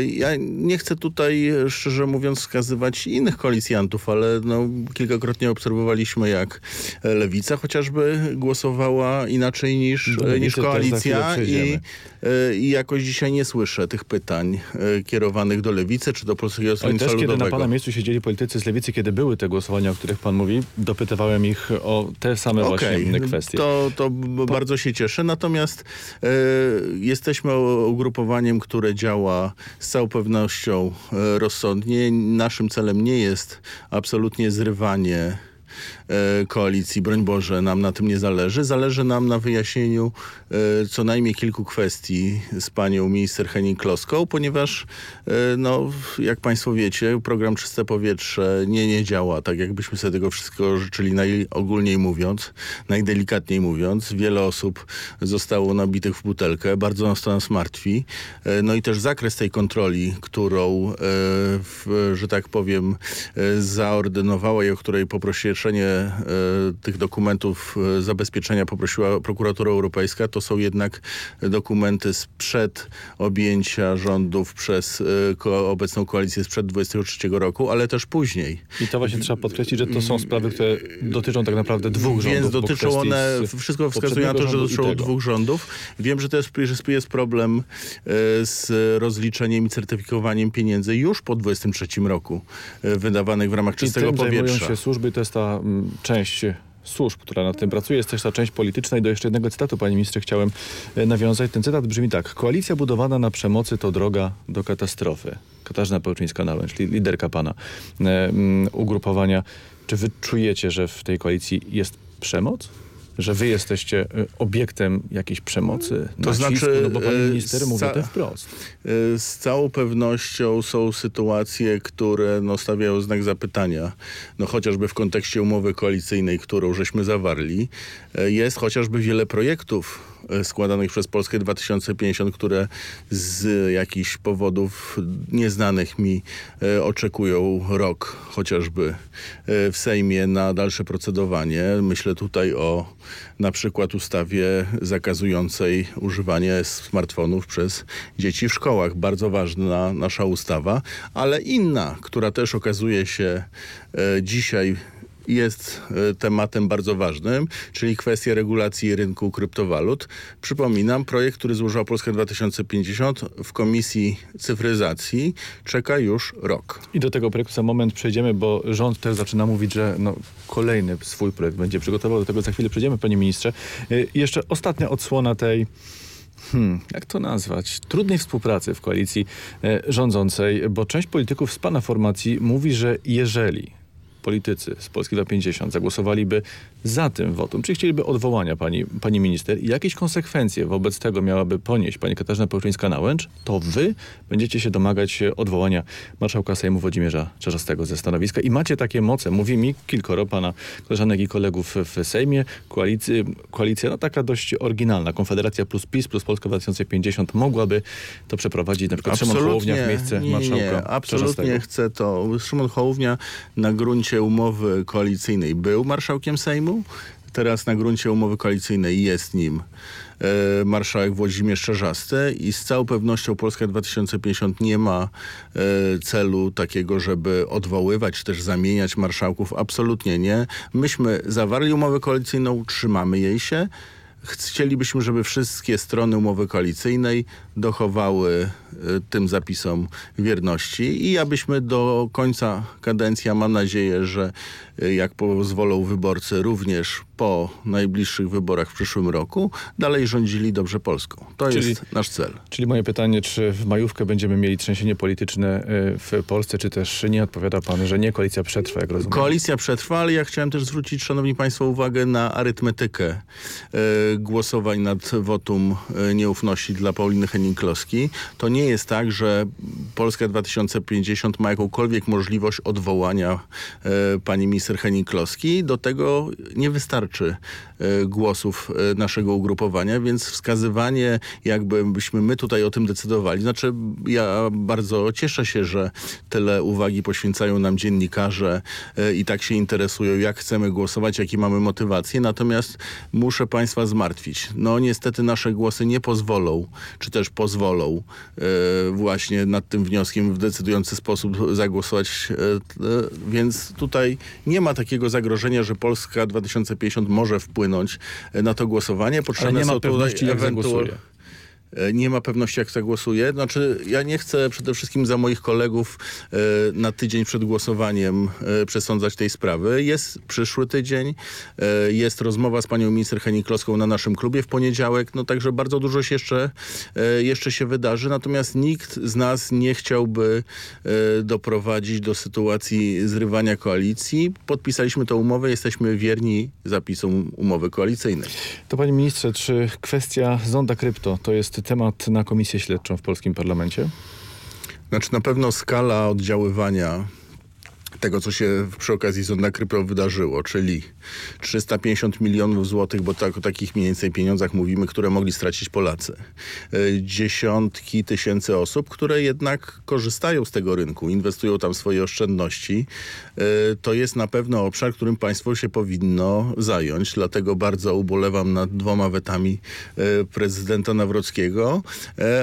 Ja nie chcę tutaj, szczerze mówiąc, wskazywać innych koalicjantów, ale no, kilkakrotnie obserwowaliśmy, jak Lewica chociażby głosowała inaczej niż, niż koalicja i, i jakoś dzisiaj nie słyszę tych pytań e, kierowanych do Lewicy czy do Polskiego Ale Stronnictwa też, kiedy na pana miejscu siedzieli politycy z lewicy, kiedy były te głosowania, o których pan mówi, dopytywałem ich o te same Okej, właśnie kwestie. To, to b- bardzo się cieszę. Natomiast e, jesteśmy ugrupowaniem, które działa z całą pewnością e, rozsądnie. Naszym celem nie jest absolutnie zrywanie e, koalicji. Broń Boże, nam na tym nie zależy. Zależy nam na wyjaśnieniu e, co najmniej kilku kwestii z panią minister Henning-Kloską, ponieważ e, no, jak państwo wiecie, program Czyste Powietrze nie, nie działa tak, jakbyśmy sobie tego wszystkiego życzyli najogólniej mówiąc, najdelikatniej mówiąc. Wiele osób zostało nabitych w butelkę. Bardzo nas to nas martwi. E, No i też zakres tej kontroli, którą, e, że tak powiem, e, zaordynowała i o której poproszenie e, tych dokumentów e, zabezpieczenia poprosiła prokuratura europejska, to są jednak dokumenty sprzed objęcia rządów przez e, ko obecną koalicję sprzed 23 roku, ale też później. I to właśnie trzeba podkreślić, że to są sprawy, które dotyczą tak naprawdę dwóch rządów. Więc dotyczą one, wszystko wskazuje na to, że i dotyczą dwóch rządów. Wiem, że to jest, że jest problem z rozliczeniem i certyfikowaniem pieniędzy już po 23 roku wydawanych w ramach I czystego tym zajmują powietrza. się służby, to jest ta mm, część służb, która nad tym pracuje. Jest też ta część polityczna i do jeszcze jednego cytatu, panie ministrze, chciałem e, nawiązać. Ten cytat brzmi tak. Koalicja budowana na przemocy to droga do katastrofy. Katarzyna Pełczyńska-Nałęcz, li- liderka pana e, ugrupowania. Czy wy czujecie, że w tej koalicji jest przemoc? Że wy jesteście e, obiektem jakiejś przemocy, To nacisku? znaczy, no bo pan e, minister mówi to wprost. E, Z całą pewnością są sytuacje, które no, stawiają znak zapytania. No, chociażby w kontekście umowy koalicyjnej, którą żeśmy zawarli. Jest chociażby wiele projektów składanych przez Polskę 2050, które z jakichś powodów nieznanych mi e, oczekują rok chociażby e, w Sejmie na dalsze procedowanie. Myślę tutaj o na przykład ustawie zakazującej używania smartfonów przez dzieci w szkołach. Bardzo ważna nasza ustawa, ale inna, która też okazuje się dzisiaj jest e, tematem bardzo ważnym, czyli kwestia regulacji rynku kryptowalut. Przypominam, projekt, który złożyła Polska 2050 w Komisji Cyfryzacji czeka już rok. I do tego projektu za moment przejdziemy, bo rząd też zaczyna mówić, że no, kolejny swój projekt będzie przygotował. Do tego za chwilę przejdziemy, panie ministrze. E, jeszcze ostatnia odsłona tej Hmm, jak to nazwać? Trudnej współpracy w koalicji e, rządzącej, bo część polityków z pana formacji mówi, że jeżeli politycy z Polski 250 zagłosowaliby za tym wotum, czy chcieliby odwołania pani, pani minister i jakieś konsekwencje wobec tego miałaby ponieść pani Katarzyna Pełczyńska-Nałęcz, to wy będziecie się domagać odwołania marszałka Sejmu Włodzimierza Czarzastego ze stanowiska i macie takie moce. Mówi mi kilkoro pana koleżanek i kolegów w Sejmie. Koalicy, koalicja no taka dość oryginalna. Konfederacja plus PiS plus Polska 2050 mogłaby to przeprowadzić na przykład Szymon Hołownia w miejsce nie, marszałka nie, absolutnie chcę to. Szymon Hołownia na gruncie umowy koalicyjnej był marszałkiem Sejmu. Teraz na gruncie umowy koalicyjnej jest nim e, marszałek Włodzimierz Czarzasty i z całą pewnością Polska 2050 nie ma e, celu takiego, żeby odwoływać czy też zamieniać marszałków. Absolutnie nie. Myśmy zawarli umowę koalicyjną, trzymamy jej się. Chcielibyśmy, żeby wszystkie strony umowy koalicyjnej dochowały tym zapisom wierności i abyśmy do końca kadencji, a mam nadzieję, że e, jak pozwolą wyborcy również po najbliższych wyborach w przyszłym roku, dalej rządzili dobrze Polską. To czyli, jest nasz cel. Czyli moje pytanie, czy w majówkę będziemy mieli trzęsienie polityczne e, w Polsce, czy też nie? Odpowiada pan, że nie, koalicja przetrwa, jak rozumiem. Koalicja przetrwa, ale ja chciałem też zwrócić, szanowni państwo, uwagę na arytmetykę głosowań nad wotum nieufności dla Pauliny Henning Kloski, to nie jest tak, że Polska 2050 ma jakąkolwiek możliwość odwołania e, pani minister Henning Kloski. Do tego nie wystarczy głosów e, naszego ugrupowania, więc wskazywanie, jakbyśmy my tutaj o tym decydowali. Znaczy, ja bardzo cieszę się, że tyle uwagi poświęcają nam dziennikarze e, i tak się interesują, jak chcemy głosować, jakie mamy motywacje. Natomiast muszę państwa zmartwić. No niestety nasze głosy nie pozwolą, czy też pozwolą e, właśnie nad tym wnioskiem w decydujący sposób zagłosować. E, e, więc tutaj nie ma takiego zagrożenia, że Polska 2050 może wpłynąć na to głosowanie. Potrzebne Ale nie ma pewności, jak zagłosuje. E, nie ma pewności, jak zagłosuje. Znaczy, ja nie chcę przede wszystkim za moich kolegów e, na tydzień przed głosowaniem e, przesądzać tej sprawy. Jest przyszły tydzień, jest rozmowa z panią minister Heniklowską na naszym klubie w poniedziałek, no także bardzo dużo się jeszcze, jeszcze się wydarzy, natomiast nikt z nas nie chciałby doprowadzić do sytuacji zrywania koalicji. Podpisaliśmy tę umowę, jesteśmy wierni zapisom umowy koalicyjnej. To panie ministrze, czy kwestia zonda krypto to jest temat na komisję śledczą w polskim parlamencie? Znaczy na pewno skala oddziaływania tego, co się przy okazji Zonda Krypto wydarzyło, czyli 350 milionów złotych, bo tak, o takich mniej więcej pieniądzach mówimy, które mogli stracić Polacy. E, dziesiątki tysięcy osób, które jednak korzystają z tego rynku, inwestują tam swoje oszczędności. E, to jest na pewno obszar, którym państwo się powinno zająć. Dlatego bardzo ubolewam nad dwoma wetami e, prezydenta Nawrockiego,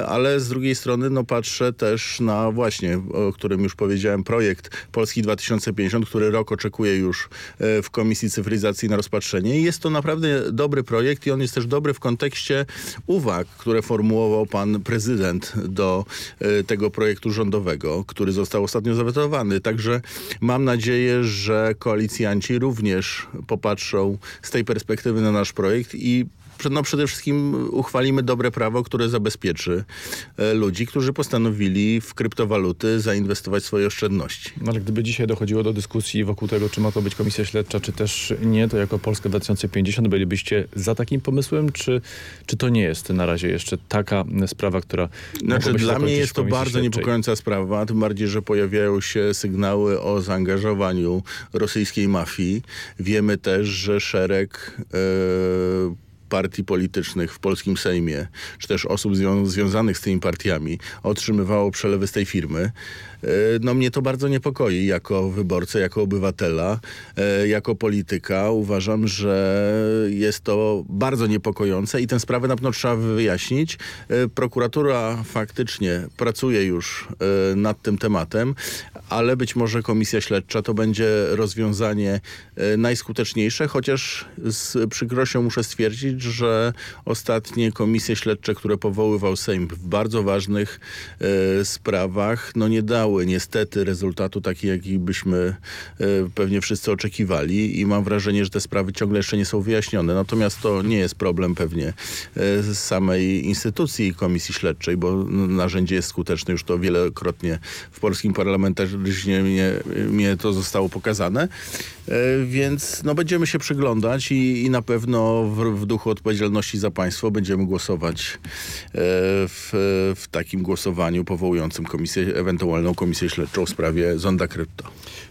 ale z drugiej strony no, patrzę też na właśnie, o którym już powiedziałem, projekt Polski 2000 2050, który rok oczekuje już e, w Komisji Cyfryzacji na rozpatrzenie. Jest to naprawdę dobry projekt i on jest też dobry w kontekście uwag, które formułował pan prezydent do e, tego projektu rządowego, który został ostatnio zawetowany. Także mam nadzieję, że koalicjanci również popatrzą z tej perspektywy na nasz projekt i no przede wszystkim uchwalimy dobre prawo, które zabezpieczy e, ludzi, którzy postanowili w kryptowaluty zainwestować swoje oszczędności. No ale gdyby dzisiaj dochodziło do dyskusji wokół tego, czy ma to być komisja śledcza, czy też nie, to jako Polska 2050 bylibyście za takim pomysłem, czy, czy to nie jest na razie jeszcze taka sprawa, która... Znaczy dla mnie jest to bardzo śledczej. niepokojąca sprawa, tym bardziej, że pojawiają się sygnały o zaangażowaniu rosyjskiej mafii. Wiemy też, że szereg... Yy, partii politycznych w polskim Sejmie, czy też osób zwią związanych z tymi partiami otrzymywało przelewy z tej firmy, no mnie to bardzo niepokoi jako wyborcę, jako obywatela, e, jako polityka. Uważam, że jest to bardzo niepokojące i tę sprawę na pewno trzeba wyjaśnić. E, prokuratura faktycznie pracuje już nad tym tematem, ale być może komisja śledcza to będzie rozwiązanie najskuteczniejsze, chociaż z przykrością muszę stwierdzić, że ostatnie komisje śledcze, które powoływał Sejm w bardzo ważnych e, sprawach, no nie dały niestety rezultatu taki, jaki byśmy e, pewnie wszyscy oczekiwali i mam wrażenie, że te sprawy ciągle jeszcze nie są wyjaśnione. Natomiast to nie jest problem pewnie e, samej instytucji komisji śledczej, bo narzędzie jest skuteczne, już to wielokrotnie w polskim parlamentaryzmie mnie, mnie to zostało pokazane. E, więc no, będziemy się przyglądać i, i na pewno w, w, duchu odpowiedzialności za państwo będziemy głosować w, w takim głosowaniu powołującym komisję, ewentualną komisję śledczą w sprawie Zonda Krypto.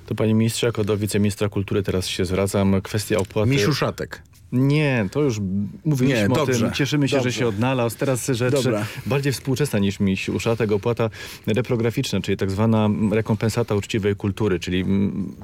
To panie ministrze, jako do wiceministra kultury teraz się zwracam. Kwestia opłaty... Misiuszatek. Nie, to już mówiliśmy Nie, o tym. Cieszymy się, dobrze. że się odnalazł. Teraz rzecz Dobra. bardziej współczesna niż miś uszatek, opłata reprograficzna, czyli tak zwana rekompensata uczciwej kultury, czyli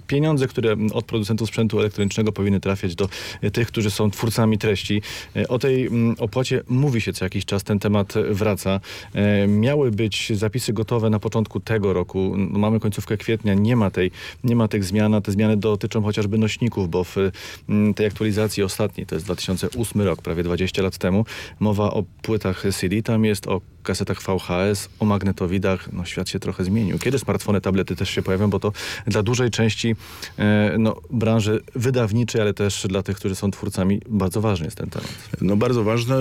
pieniądze, które od producentów sprzętu elektronicznego powinny trafiać do tych, którzy są twórcami treści. O tej opłacie mówi się co jakiś czas, ten temat wraca. E, miały być zapisy gotowe na początku tego roku. No, mamy końcówkę kwietnia, nie ma, tej, nie ma tych zmian, a te zmiany dotyczą chociażby nośników, bo w tej aktualizacji ostatniej to jest 2008 rok, prawie 20 lat temu. Mowa o płytach CD, tam jest o kasetach VHS, o magnetowidach. No świat się trochę zmienił. Kiedy smartfony, tablety też się pojawią, bo to dla dużej części e, no, branży wydawniczej, ale też dla tych, którzy są twórcami, bardzo ważny jest ten temat. No bardzo ważne,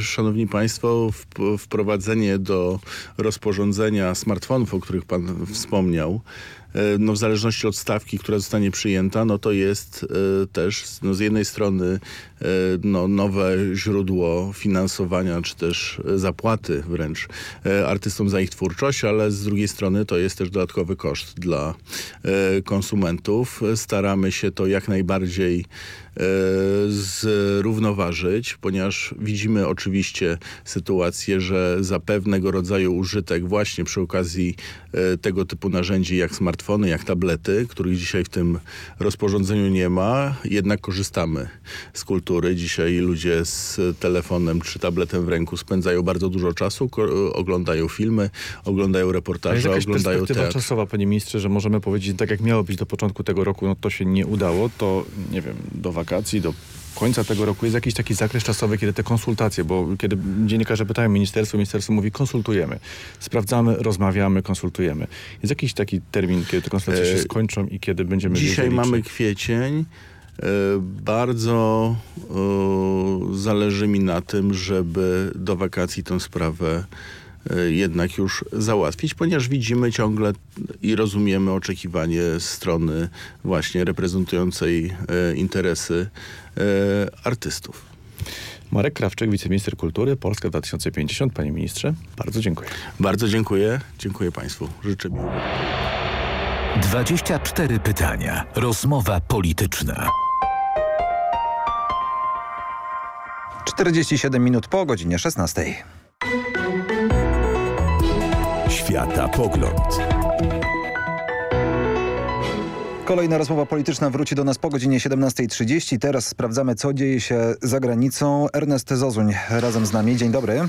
szanowni państwo, wprowadzenie do rozporządzenia smartfonów, o których pan wspomniał, no w zależności od stawki, która zostanie przyjęta, no to jest e, też no z jednej strony e, no, nowe źródło finansowania, czy też zapłaty wręcz artystom za ich twórczość, ale z drugiej strony to jest też dodatkowy koszt dla konsumentów. Staramy się to jak najbardziej zrównoważyć, ponieważ widzimy oczywiście sytuację, że za pewnego rodzaju użytek właśnie przy okazji tego typu narzędzi jak smartfony, jak tablety, których dzisiaj w tym rozporządzeniu nie ma, jednak korzystamy z kultury. Dzisiaj ludzie z telefonem czy tabletem w ręku spędzają bardzo dużo czasu, oglądają filmy, oglądają reportaże, jest oglądają teatr. czasowa, panie ministrze, że możemy powiedzieć, tak jak miało być do początku tego roku, no to się nie udało, to nie wiem, do wakacji, do końca tego roku jest jakiś taki zakres czasowy, kiedy te konsultacje, bo kiedy dziennikarze pytają ministerstwo, ministerstwo mówi konsultujemy, sprawdzamy, rozmawiamy, konsultujemy. Jest jakiś taki termin, kiedy te konsultacje się skończą i kiedy będziemy Dzisiaj mamy kwiecień. Bardzo zależy mi na tym, żeby do wakacji tę sprawę jednak już załatwić, ponieważ widzimy ciągle i rozumiemy oczekiwanie strony właśnie reprezentującej interesy artystów. Marek Krawczyk, wiceminister kultury, Polska 2050. Panie ministrze, bardzo dziękuję. Bardzo dziękuję. Dziękuję państwu. Życzę miłego. 24 pytania. Rozmowa polityczna. 47 minut po godzinie 16. Świata Pogląd. Kolejna rozmowa polityczna wróci do nas po godzinie 17.30. Teraz sprawdzamy, co dzieje się za granicą. Ernest Zozuń razem z nami. Dzień dobry.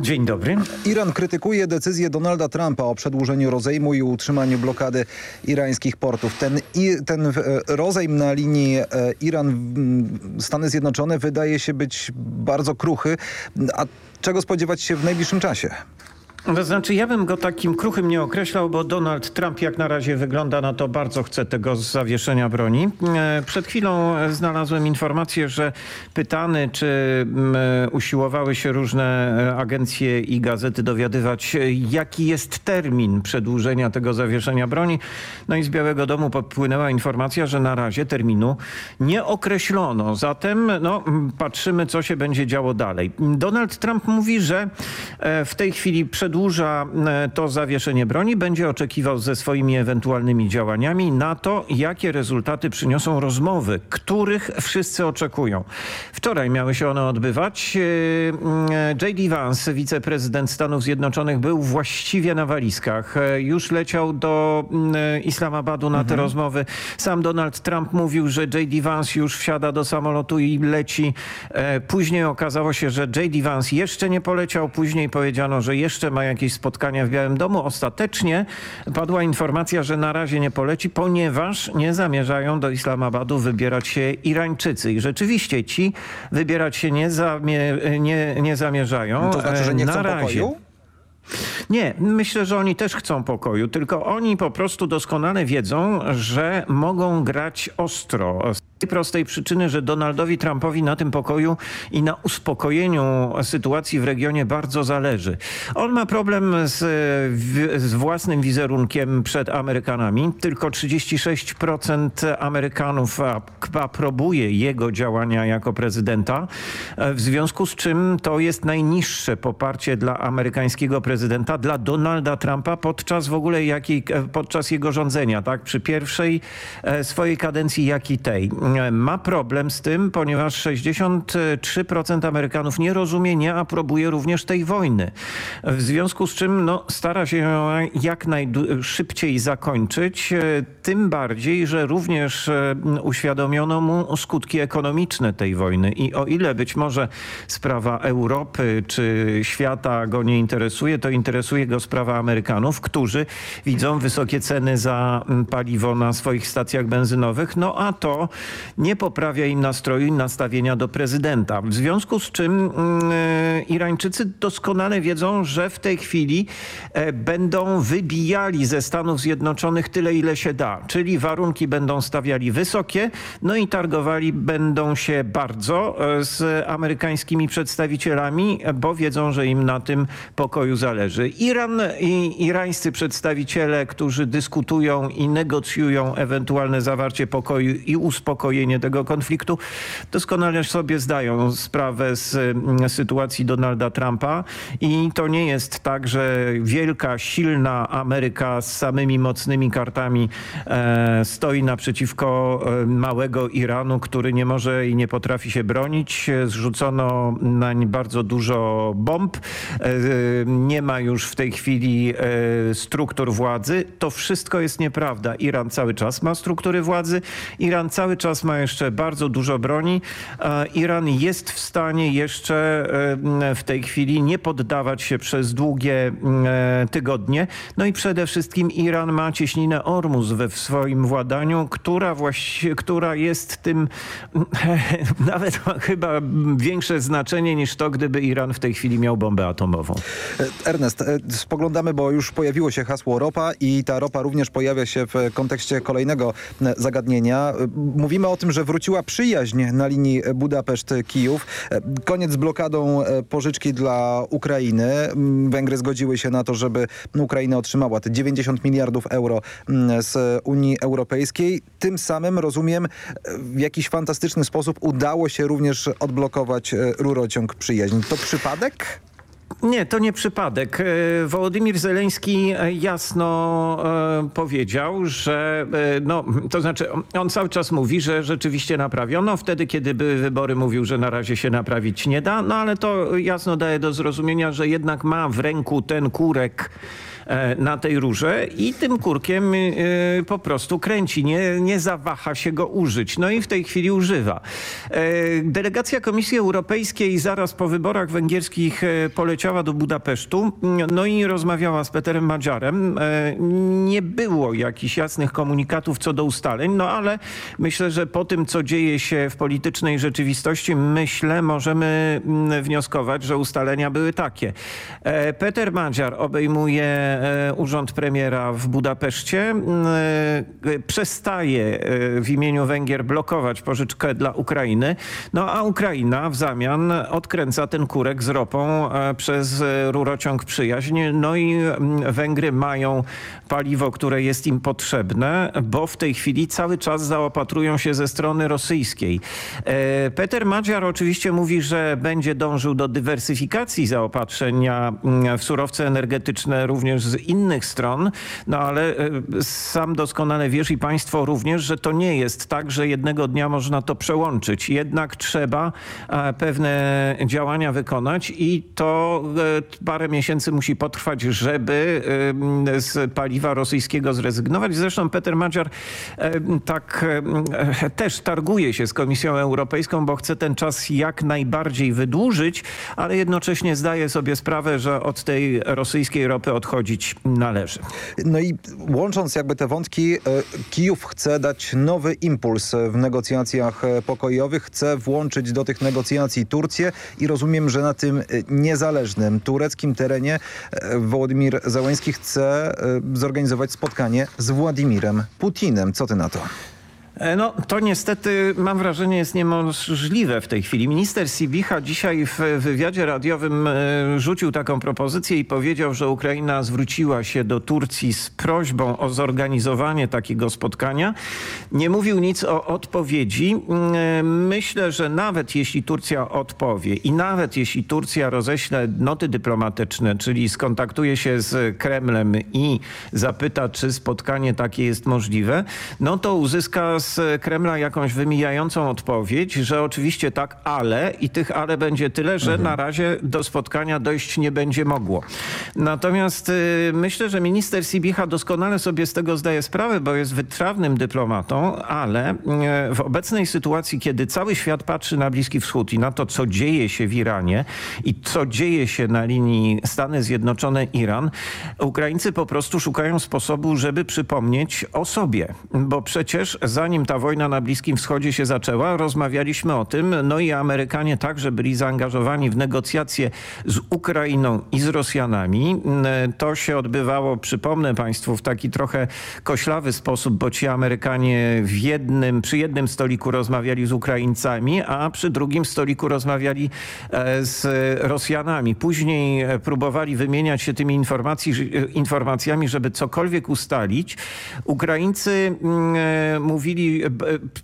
Dzień dobry. Iran krytykuje decyzję Donalda Trumpa o przedłużeniu rozejmu i utrzymaniu blokady irańskich portów. Ten, ten e, rozejm na linii e, Iran-Stany Zjednoczone wydaje się być bardzo kruchy. A czego spodziewać się w najbliższym czasie? To znaczy ja bym go takim kruchym nie określał, bo Donald Trump jak na razie wygląda na to bardzo chce tego zawieszenia broni. E, przed chwilą znalazłem informację, że pytany czy usiłowały się różne e, agencje i gazety dowiadywać jaki jest termin przedłużenia tego zawieszenia broni. No i z Białego Domu popłynęła informacja, że na razie terminu nie określono. Zatem no, patrzymy co się będzie działo dalej. Donald Trump mówi, że e, w tej chwili przed przedłuża e, to zawieszenie broni, będzie oczekiwał ze swoimi ewentualnymi działaniami na to, jakie rezultaty przyniosą rozmowy, których wszyscy oczekują. Wczoraj miały się one odbywać. E, J.D. Vance, wiceprezydent Stanów Zjednoczonych, był właściwie na walizkach. E, już leciał do Islamabadu na te rozmowy. Sam Donald Trump mówił, że J.D. Vance już wsiada do samolotu i leci. Później okazało się, że J.D. Vance jeszcze nie poleciał. Później powiedziano, że jeszcze ma jakieś spotkania w Białym Domu. Ostatecznie padła informacja, że na razie nie poleci, ponieważ nie zamierzają do Islamabadu wybierać się Irańczycy. I rzeczywiście ci wybierać się nie, zamie nie, nie zamierzają. No to znaczy, że nie chcą na razie. pokoju? Nie, myślę, że oni też chcą pokoju, tylko oni po prostu doskonale wiedzą, że mogą grać ostro. Tej prostej przyczyny, że Donaldowi Trumpowi na tym pokoju i na uspokojeniu sytuacji w regionie bardzo zależy. On ma problem z, z własnym wizerunkiem przed Amerykanami. Tylko 36% Amerykanów aprobuje jego działania jako prezydenta, w związku z czym to jest najniższe poparcie dla amerykańskiego prezydenta, dla Donalda Trumpa podczas w ogóle jakiej, podczas jego rządzenia, tak? Przy pierwszej e, swojej kadencji, jak i tej ma problem z tym, ponieważ 63% Amerykanów nie rozumie, nie aprobuje również tej wojny. W związku z czym no, stara się ją jak najszybciej zakończyć, e, tym bardziej, że również e, uświadomiono mu skutki ekonomiczne tej wojny i o ile być może sprawa Europy czy świata go nie interesuje, to interesuje go sprawa Amerykanów, którzy widzą wysokie ceny za paliwo na swoich stacjach benzynowych, no a to nie poprawia im nastroju i nastawienia do prezydenta. W związku z czym yy, Irańczycy doskonale wiedzą, że w tej chwili e, będą wybijali ze Stanów Zjednoczonych tyle, ile się da. Czyli warunki będą stawiali wysokie, no i targowali będą się bardzo e, z amerykańskimi przedstawicielami, bo wiedzą, że im na tym pokoju zależy. Iran i irańscy przedstawiciele, którzy dyskutują i negocjują ewentualne zawarcie pokoju i uspokojenie tego konfliktu, doskonale sobie zdają sprawę z mm, sytuacji Donalda Trumpa i to nie jest tak, że wielka, silna Ameryka z samymi mocnymi kartami e, stoi naprzeciwko e, małego Iranu, który nie może i nie potrafi się bronić. Zrzucono nań bardzo dużo bomb. E, nie ma już w tej chwili struktur władzy. To wszystko jest nieprawda. Iran cały czas ma struktury władzy. Iran cały czas ma jeszcze bardzo dużo broni. Iran jest w stanie jeszcze e, w tej chwili nie poddawać się przez długie e, tygodnie. No i przede wszystkim Iran ma cieśninę Ormus we w swoim władaniu, która, właści- która jest tym nawet ma chyba większe znaczenie niż to, gdyby Iran w tej chwili miał bombę atomową. Ernest, spoglądamy, bo już pojawiło się hasło ropa i ta ropa również pojawia się w kontekście kolejnego zagadnienia. Mówimy o tym, że wróciła przyjaźń na linii Budapeszt-Kijów. Koniec z blokadą pożyczki dla Ukrainy. Węgry zgodziły się na to, żeby Ukraina otrzymała te 90 miliardów euro z Unii Europejskiej. Tym samym, rozumiem, w jakiś fantastyczny sposób udało się również odblokować rurociąg przyjaźń. To przypadek? Nie, to nie przypadek. E, Wołodymir Zeleński jasno e, powiedział, że e, no, to znaczy on cały czas mówi, że rzeczywiście naprawiono. Wtedy, kiedy były wybory mówił, że na razie się naprawić nie da, no ale to jasno daje do zrozumienia, że jednak ma w ręku ten kurek na tej rurze i tym kurkiem po prostu kręci, nie, nie zawaha się go użyć. No i w tej chwili używa. Delegacja Komisji Europejskiej zaraz po wyborach węgierskich poleciała do Budapesztu, no i rozmawiała z Peterem Madziarem. Nie było jakichś jasnych komunikatów co do ustaleń, no ale myślę, że po tym, co dzieje się w politycznej rzeczywistości, myślę, możemy wnioskować, że ustalenia były takie. Peter Madziar obejmuje e, urząd premiera w Budapeszcie. E, przestaje w imieniu Węgier blokować pożyczkę dla Ukrainy, no a Ukraina w zamian odkręca ten kurek z ropą przez rurociąg przyjaźń. No i Węgry mają paliwo, które jest im potrzebne, bo w tej chwili cały czas zaopatrują się ze strony rosyjskiej. Peter Madziar oczywiście mówi, że będzie dążył do dywersyfikacji zaopatrzenia mm, w surowce energetyczne również z innych stron, no ale e, sam doskonale wiesz i państwo również, że to nie jest tak, że jednego dnia można to przełączyć. Jednak trzeba e, pewne działania wykonać i to e, parę miesięcy musi potrwać, żeby z paliwa rosyjskiego zrezygnować. Zresztą Peter Madziar tak też targuje się z Komisją Europejską, bo chce ten czas jak najbardziej wydłużyć, ale jednocześnie zdaje sobie sprawę, że od tej rosyjskiej ropy należy. No i łącząc jakby te wątki, e, Kijów chce dać nowy impuls w negocjacjach e, pokojowych, chce włączyć do tych negocjacji Turcję i rozumiem, że na tym e, niezależnym tureckim terenie Wołodymir Załęski chce zorganizować spotkanie z Władimirem Putinem. Co ty na to? E, no to niestety mam wrażenie jest niemożliwe w tej chwili. Minister Sibicha dzisiaj w wywiadzie radiowym e, rzucił taką propozycję i powiedział, że Ukraina zwróciła się do Turcji z prośbą o zorganizowanie takiego spotkania. Nie mówił nic o odpowiedzi. E, myślę, że nawet jeśli Turcja odpowie i nawet jeśli Turcja roześle noty dyplomatyczne, czyli skontaktuje się z Kremlem i zapyta, czy spotkanie takie jest możliwe, no to uzyska z Kremla jakąś wymijającą odpowiedź, że oczywiście tak, ale i tych ale będzie tyle, że mhm. na razie do spotkania dojść nie będzie mogło. Natomiast y, myślę, że minister Sibicha doskonale sobie z tego zdaje sprawę, bo jest wytrawnym dyplomatą, ale y, w obecnej sytuacji, kiedy cały świat patrzy na Bliski Wschód i na to, co dzieje się w Iranie i co dzieje się na linii Stany Zjednoczone-Iran, Ukraińcy po prostu szukają sposobu, żeby przypomnieć o sobie, bo przecież zanim zanim ta wojna na Bliskim Wschodzie się zaczęła, rozmawialiśmy o tym, no i Amerykanie także byli zaangażowani w negocjacje z Ukrainą i z Rosjanami. To się odbywało, przypomnę Państwu, w taki trochę koślawy sposób, bo ci Amerykanie w jednym, przy jednym stoliku rozmawiali z Ukraińcami, a przy drugim stoliku rozmawiali e, z Rosjanami. Później e, próbowali wymieniać się tymi informacji, informacjami, żeby cokolwiek ustalić. Ukraińcy mm, mówili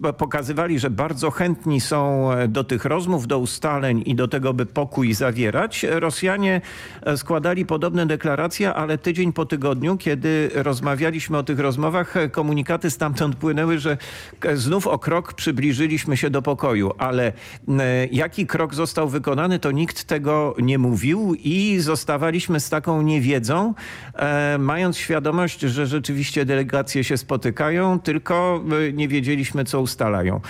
e, pokazywali, że bardzo chętni są e, do tych rozmów, do ustaleń i do tego, by pokój zawierać. Rosjanie e, składali podobne deklaracje, ale tydzień po tygodniu, kiedy rozmawialiśmy o tych rozmowach, komunikaty stamtąd płynęły, że znów o krok przybliżyliśmy się do pokoju, ale jaki krok został wykonany, to nikt tego nie mówił i zostawaliśmy z taką niewiedzą, mając świadomość, że rzeczywiście delegacje się spotykają, tylko nie wiedzieliśmy, co ustalają.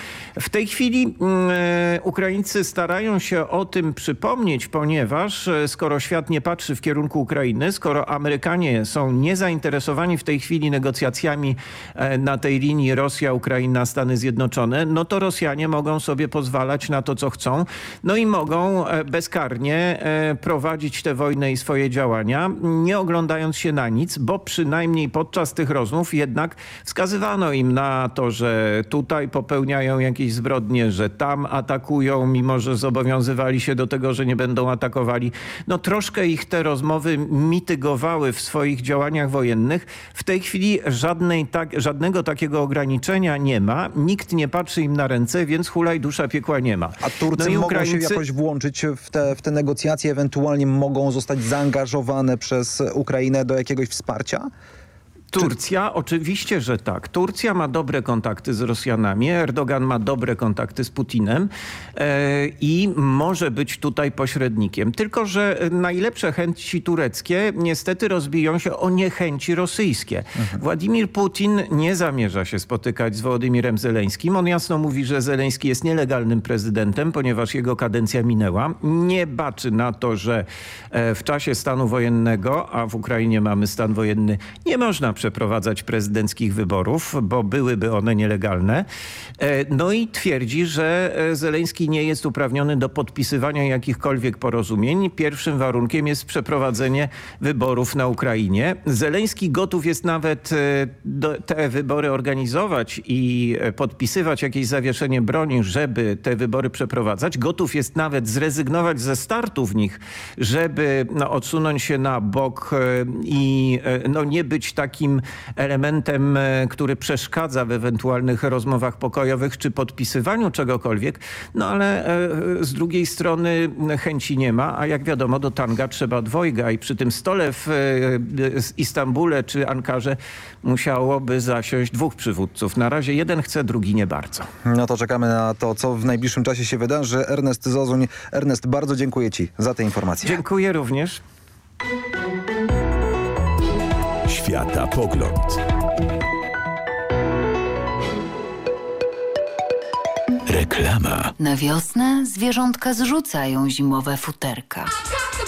W tej chwili mm, e, Ukraińcy starają się o tym przypomnieć, ponieważ e, skoro świat nie patrzy w kierunku Ukrainy, skoro Amerykanie są niezainteresowani w tej chwili negocjacjami e, na tej linii Rosja, Ukraina, Stany Zjednoczone, no to Rosjanie mogą sobie pozwalać na to, co chcą. No i mogą bezkarnie prowadzić tę wojnę i swoje działania, nie oglądając się na nic, bo przynajmniej podczas tych rozmów jednak wskazywano im na to, że tutaj popełniają jakieś zbrodnie, że tam atakują, mimo że zobowiązywali się do tego, że nie będą atakowali. No troszkę ich te rozmowy mitygowały w swoich działaniach wojennych. W tej chwili żadnej tak, żadnego takiego ograniczenia nie ma. Nikt nie patrzy im na ręce, więc hulaj dusza piekła nie ma. A Turcy no mogą się jakoś włączyć w te, w te negocjacje, ewentualnie mogą zostać zaangażowane przez Ukrainę do jakiegoś wsparcia? Turcja? Oczywiście, że tak. Turcja ma dobre kontakty z Rosjanami, Erdogan ma dobre kontakty z Putinem e, i może być tutaj pośrednikiem. Tylko, że najlepsze chęci tureckie niestety rozbiją się o niechęci rosyjskie. Mhm. Władimir Putin nie zamierza się spotykać z Wołodymirem Zeleńskim. On jasno mówi, że Zeleński jest nielegalnym prezydentem, ponieważ jego kadencja minęła. Nie baczy na to, że e, w czasie stanu wojennego, a w Ukrainie mamy stan wojenny, nie można przeprowadzać prezydenckich wyborów, bo byłyby one nielegalne. E, no i twierdzi, że e, Zeleński nie jest uprawniony do podpisywania jakichkolwiek porozumień. Pierwszym warunkiem jest przeprowadzenie wyborów na Ukrainie. Zeleński gotów jest nawet te wybory organizować i podpisywać jakieś zawieszenie broni, żeby te wybory przeprowadzać. Gotów jest nawet zrezygnować ze startu w nich, żeby no, odsunąć się na bok i no, nie być takim elementem, który przeszkadza w ewentualnych rozmowach pokojowych czy podpisywaniu czegokolwiek. No ale z drugiej strony chęci nie ma, a jak wiadomo do tanga trzeba dwojga i przy tym stole w Istambule czy Ankarze musiałoby zasiąść dwóch przywódców. Na razie jeden chce, drugi nie bardzo. No to czekamy na to, co w najbliższym czasie się wydarzy. Ernest Zozuń. Ernest, bardzo dziękuję Ci za te informacje. Dziękuję również. Świata Reklama. Na wiosnę zwierzątka zrzucają zimowe futerka.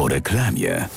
Po reklamie.